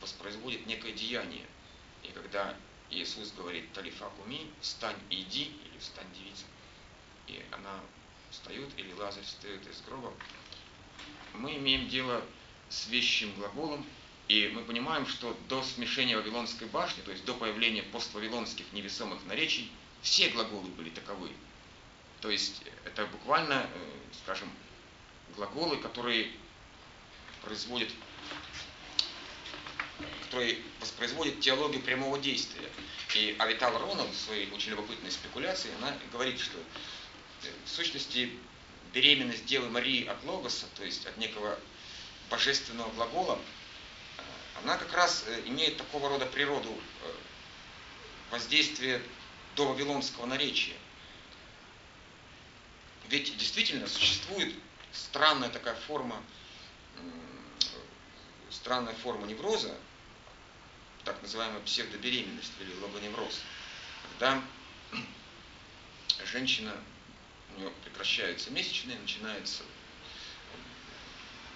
воспроизводят некое деяние. И когда Иисус говорит «Талифа куми», «Встань и иди» или «Встань, девица», и она встает, или Лазарь встает из гроба, мы имеем дело с вещим глаголом, и мы понимаем, что до смешения Вавилонской башни, то есть до появления поствавилонских невесомых наречий, все глаголы были таковы. То есть это буквально, э, скажем, глаголы, которые производят которые воспроизводят теологию прямого действия. И Авитал Рона в своей очень любопытной спекуляции, она говорит, что э, в сущности беременность Девы Марии от Логоса, то есть от некого божественного глагола, э, она как раз имеет такого рода природу воздействия до вавилонского наречия. Ведь действительно существует странная такая форма, странная форма невроза, так называемая псевдобеременность или логоневроз, когда женщина у нее прекращаются месячные, начинаются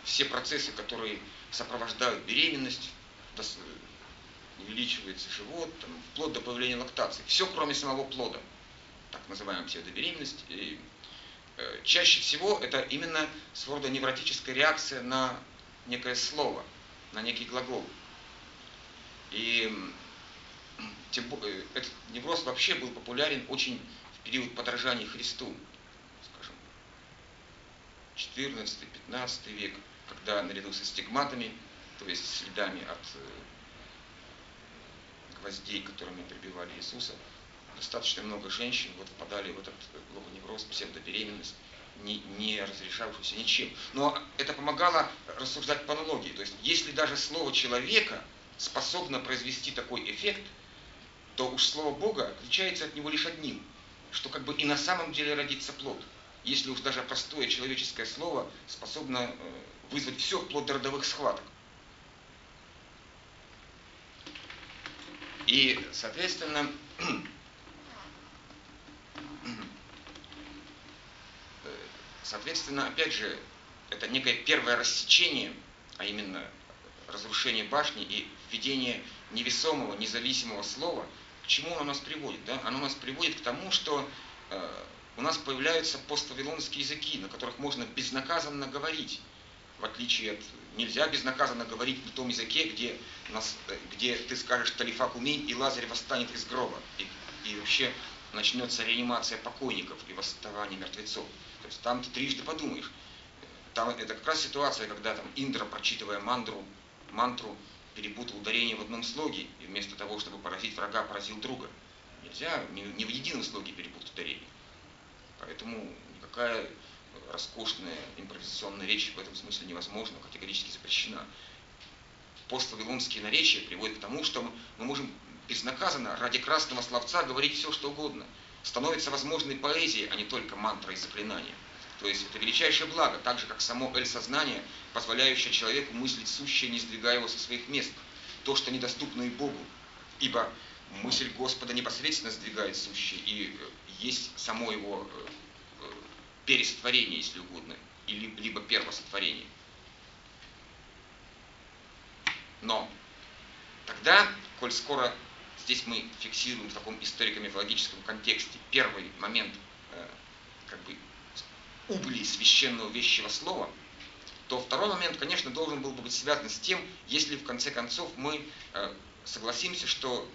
все процессы, которые сопровождают беременность, увеличивается живот, там, вплоть до появления лактации. Все, кроме самого плода, так называемая псевдобеременность. И, э, чаще всего это именно своего рода невротическая реакция на некое слово, на некий глагол. И тем, э, этот невроз вообще был популярен очень в период подражания Христу. 14-15 век, когда наряду со стигматами, то есть следами от э, гвоздей, которыми прибивали Иисуса, достаточно много женщин вот впадали в этот логоневроз, псевдобеременность, не, не разрешавшуюся ничем. Но это помогало рассуждать по аналогии. То есть, если даже слово человека способно произвести такой эффект, то уж слово Бога отличается от него лишь одним, что как бы и на самом деле родится плод – если уж даже простое человеческое слово способно э, вызвать все вплоть до родовых схваток. И, соответственно, соответственно, опять же, это некое первое рассечение, а именно разрушение башни и введение невесомого, независимого слова, к чему оно нас приводит? Да? Оно нас приводит к тому, что э, у нас появляются поствавилонские языки, на которых можно безнаказанно говорить, в отличие от... Нельзя безнаказанно говорить на том языке, где, нас, где ты скажешь «Талифа кумень» и Лазарь восстанет из гроба. И, и вообще начнется реанимация покойников и восставание мертвецов. То есть там ты трижды подумаешь. Там это как раз ситуация, когда там Индра, прочитывая мандру, мантру, перепутал ударение в одном слоге, и вместо того, чтобы поразить врага, поразил друга. Нельзя не, не в едином слоге перепутать ударение. Поэтому никакая роскошная импровизационная речь в этом смысле невозможна, категорически запрещена. Поствавилонские наречия приводят к тому, что мы можем безнаказанно ради красного словца говорить все, что угодно. Становится возможной поэзией, а не только мантрой и заклинанием. То есть это величайшее благо, так же как само эль-сознание, позволяющее человеку мыслить сущее, не сдвигая его со своих мест. То, что недоступно и Богу. Ибо мысль Господа непосредственно сдвигает сущее, и э, есть само его э, э, перестворение, если угодно, или, либо первосотворение. Но тогда, коль скоро здесь мы фиксируем в таком историко-мифологическом контексте первый момент как бы убыли священного вещего слова, то второй момент, конечно, должен был бы быть связан с тем, если в конце концов мы согласимся, что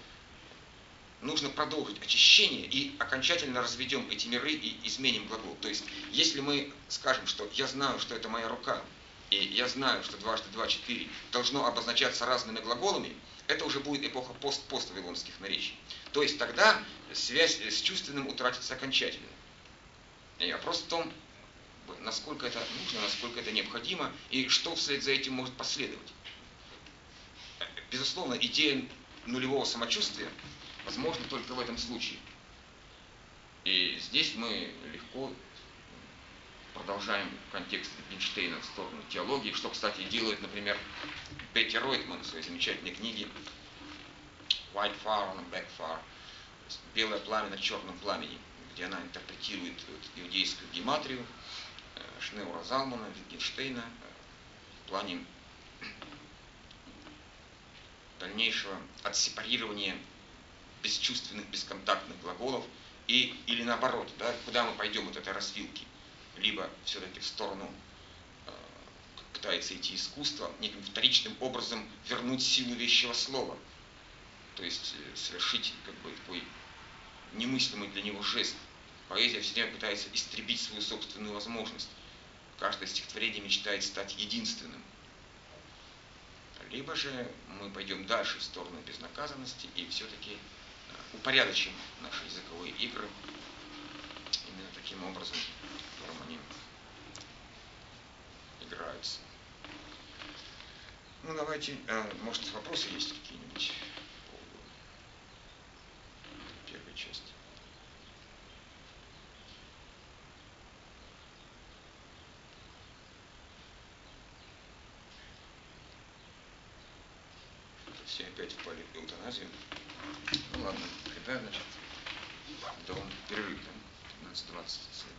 нужно продолжить очищение и окончательно разведем эти миры и изменим глагол. То есть, если мы скажем, что я знаю, что это моя рука, и я знаю, что дважды два четыре должно обозначаться разными глаголами, это уже будет эпоха пост-пост-вавилонских наречий. То есть тогда связь с чувственным утратится окончательно. И вопрос в том, насколько это нужно, насколько это необходимо, и что вслед за этим может последовать. Безусловно, идея нулевого самочувствия возможно только в этом случае. И здесь мы легко продолжаем контекст Эйнштейна в сторону теологии, что, кстати, делает, например, Бетти Ройтман в своей замечательной книге white fire on a black fire, белое пламя на черном пламени, где она интерпретирует иудейскую гематрию э, Шнеура Залмана, Wittgenштейна э, в плане дальнейшего отсепарирования бесчувственных, бесконтактных глаголов и, или наоборот, да, куда мы пойдем от этой развилки. Либо все-таки в сторону э, пытается идти искусство, неким вторичным образом вернуть силу вещего слова. То есть э, совершить как бы такой немыслимый для него жест. Поэзия все время пытается истребить свою собственную возможность. Каждое стихотворение мечтает стать единственным. Либо же мы пойдем дальше в сторону безнаказанности и все-таки упорядочим наши языковые игры именно таким образом, которым они играются. Ну, давайте, э, может, вопросы есть какие-нибудь по первой части? все опять впали в эутаназию. Ладно, тогда, значит, до перерыва, 15-20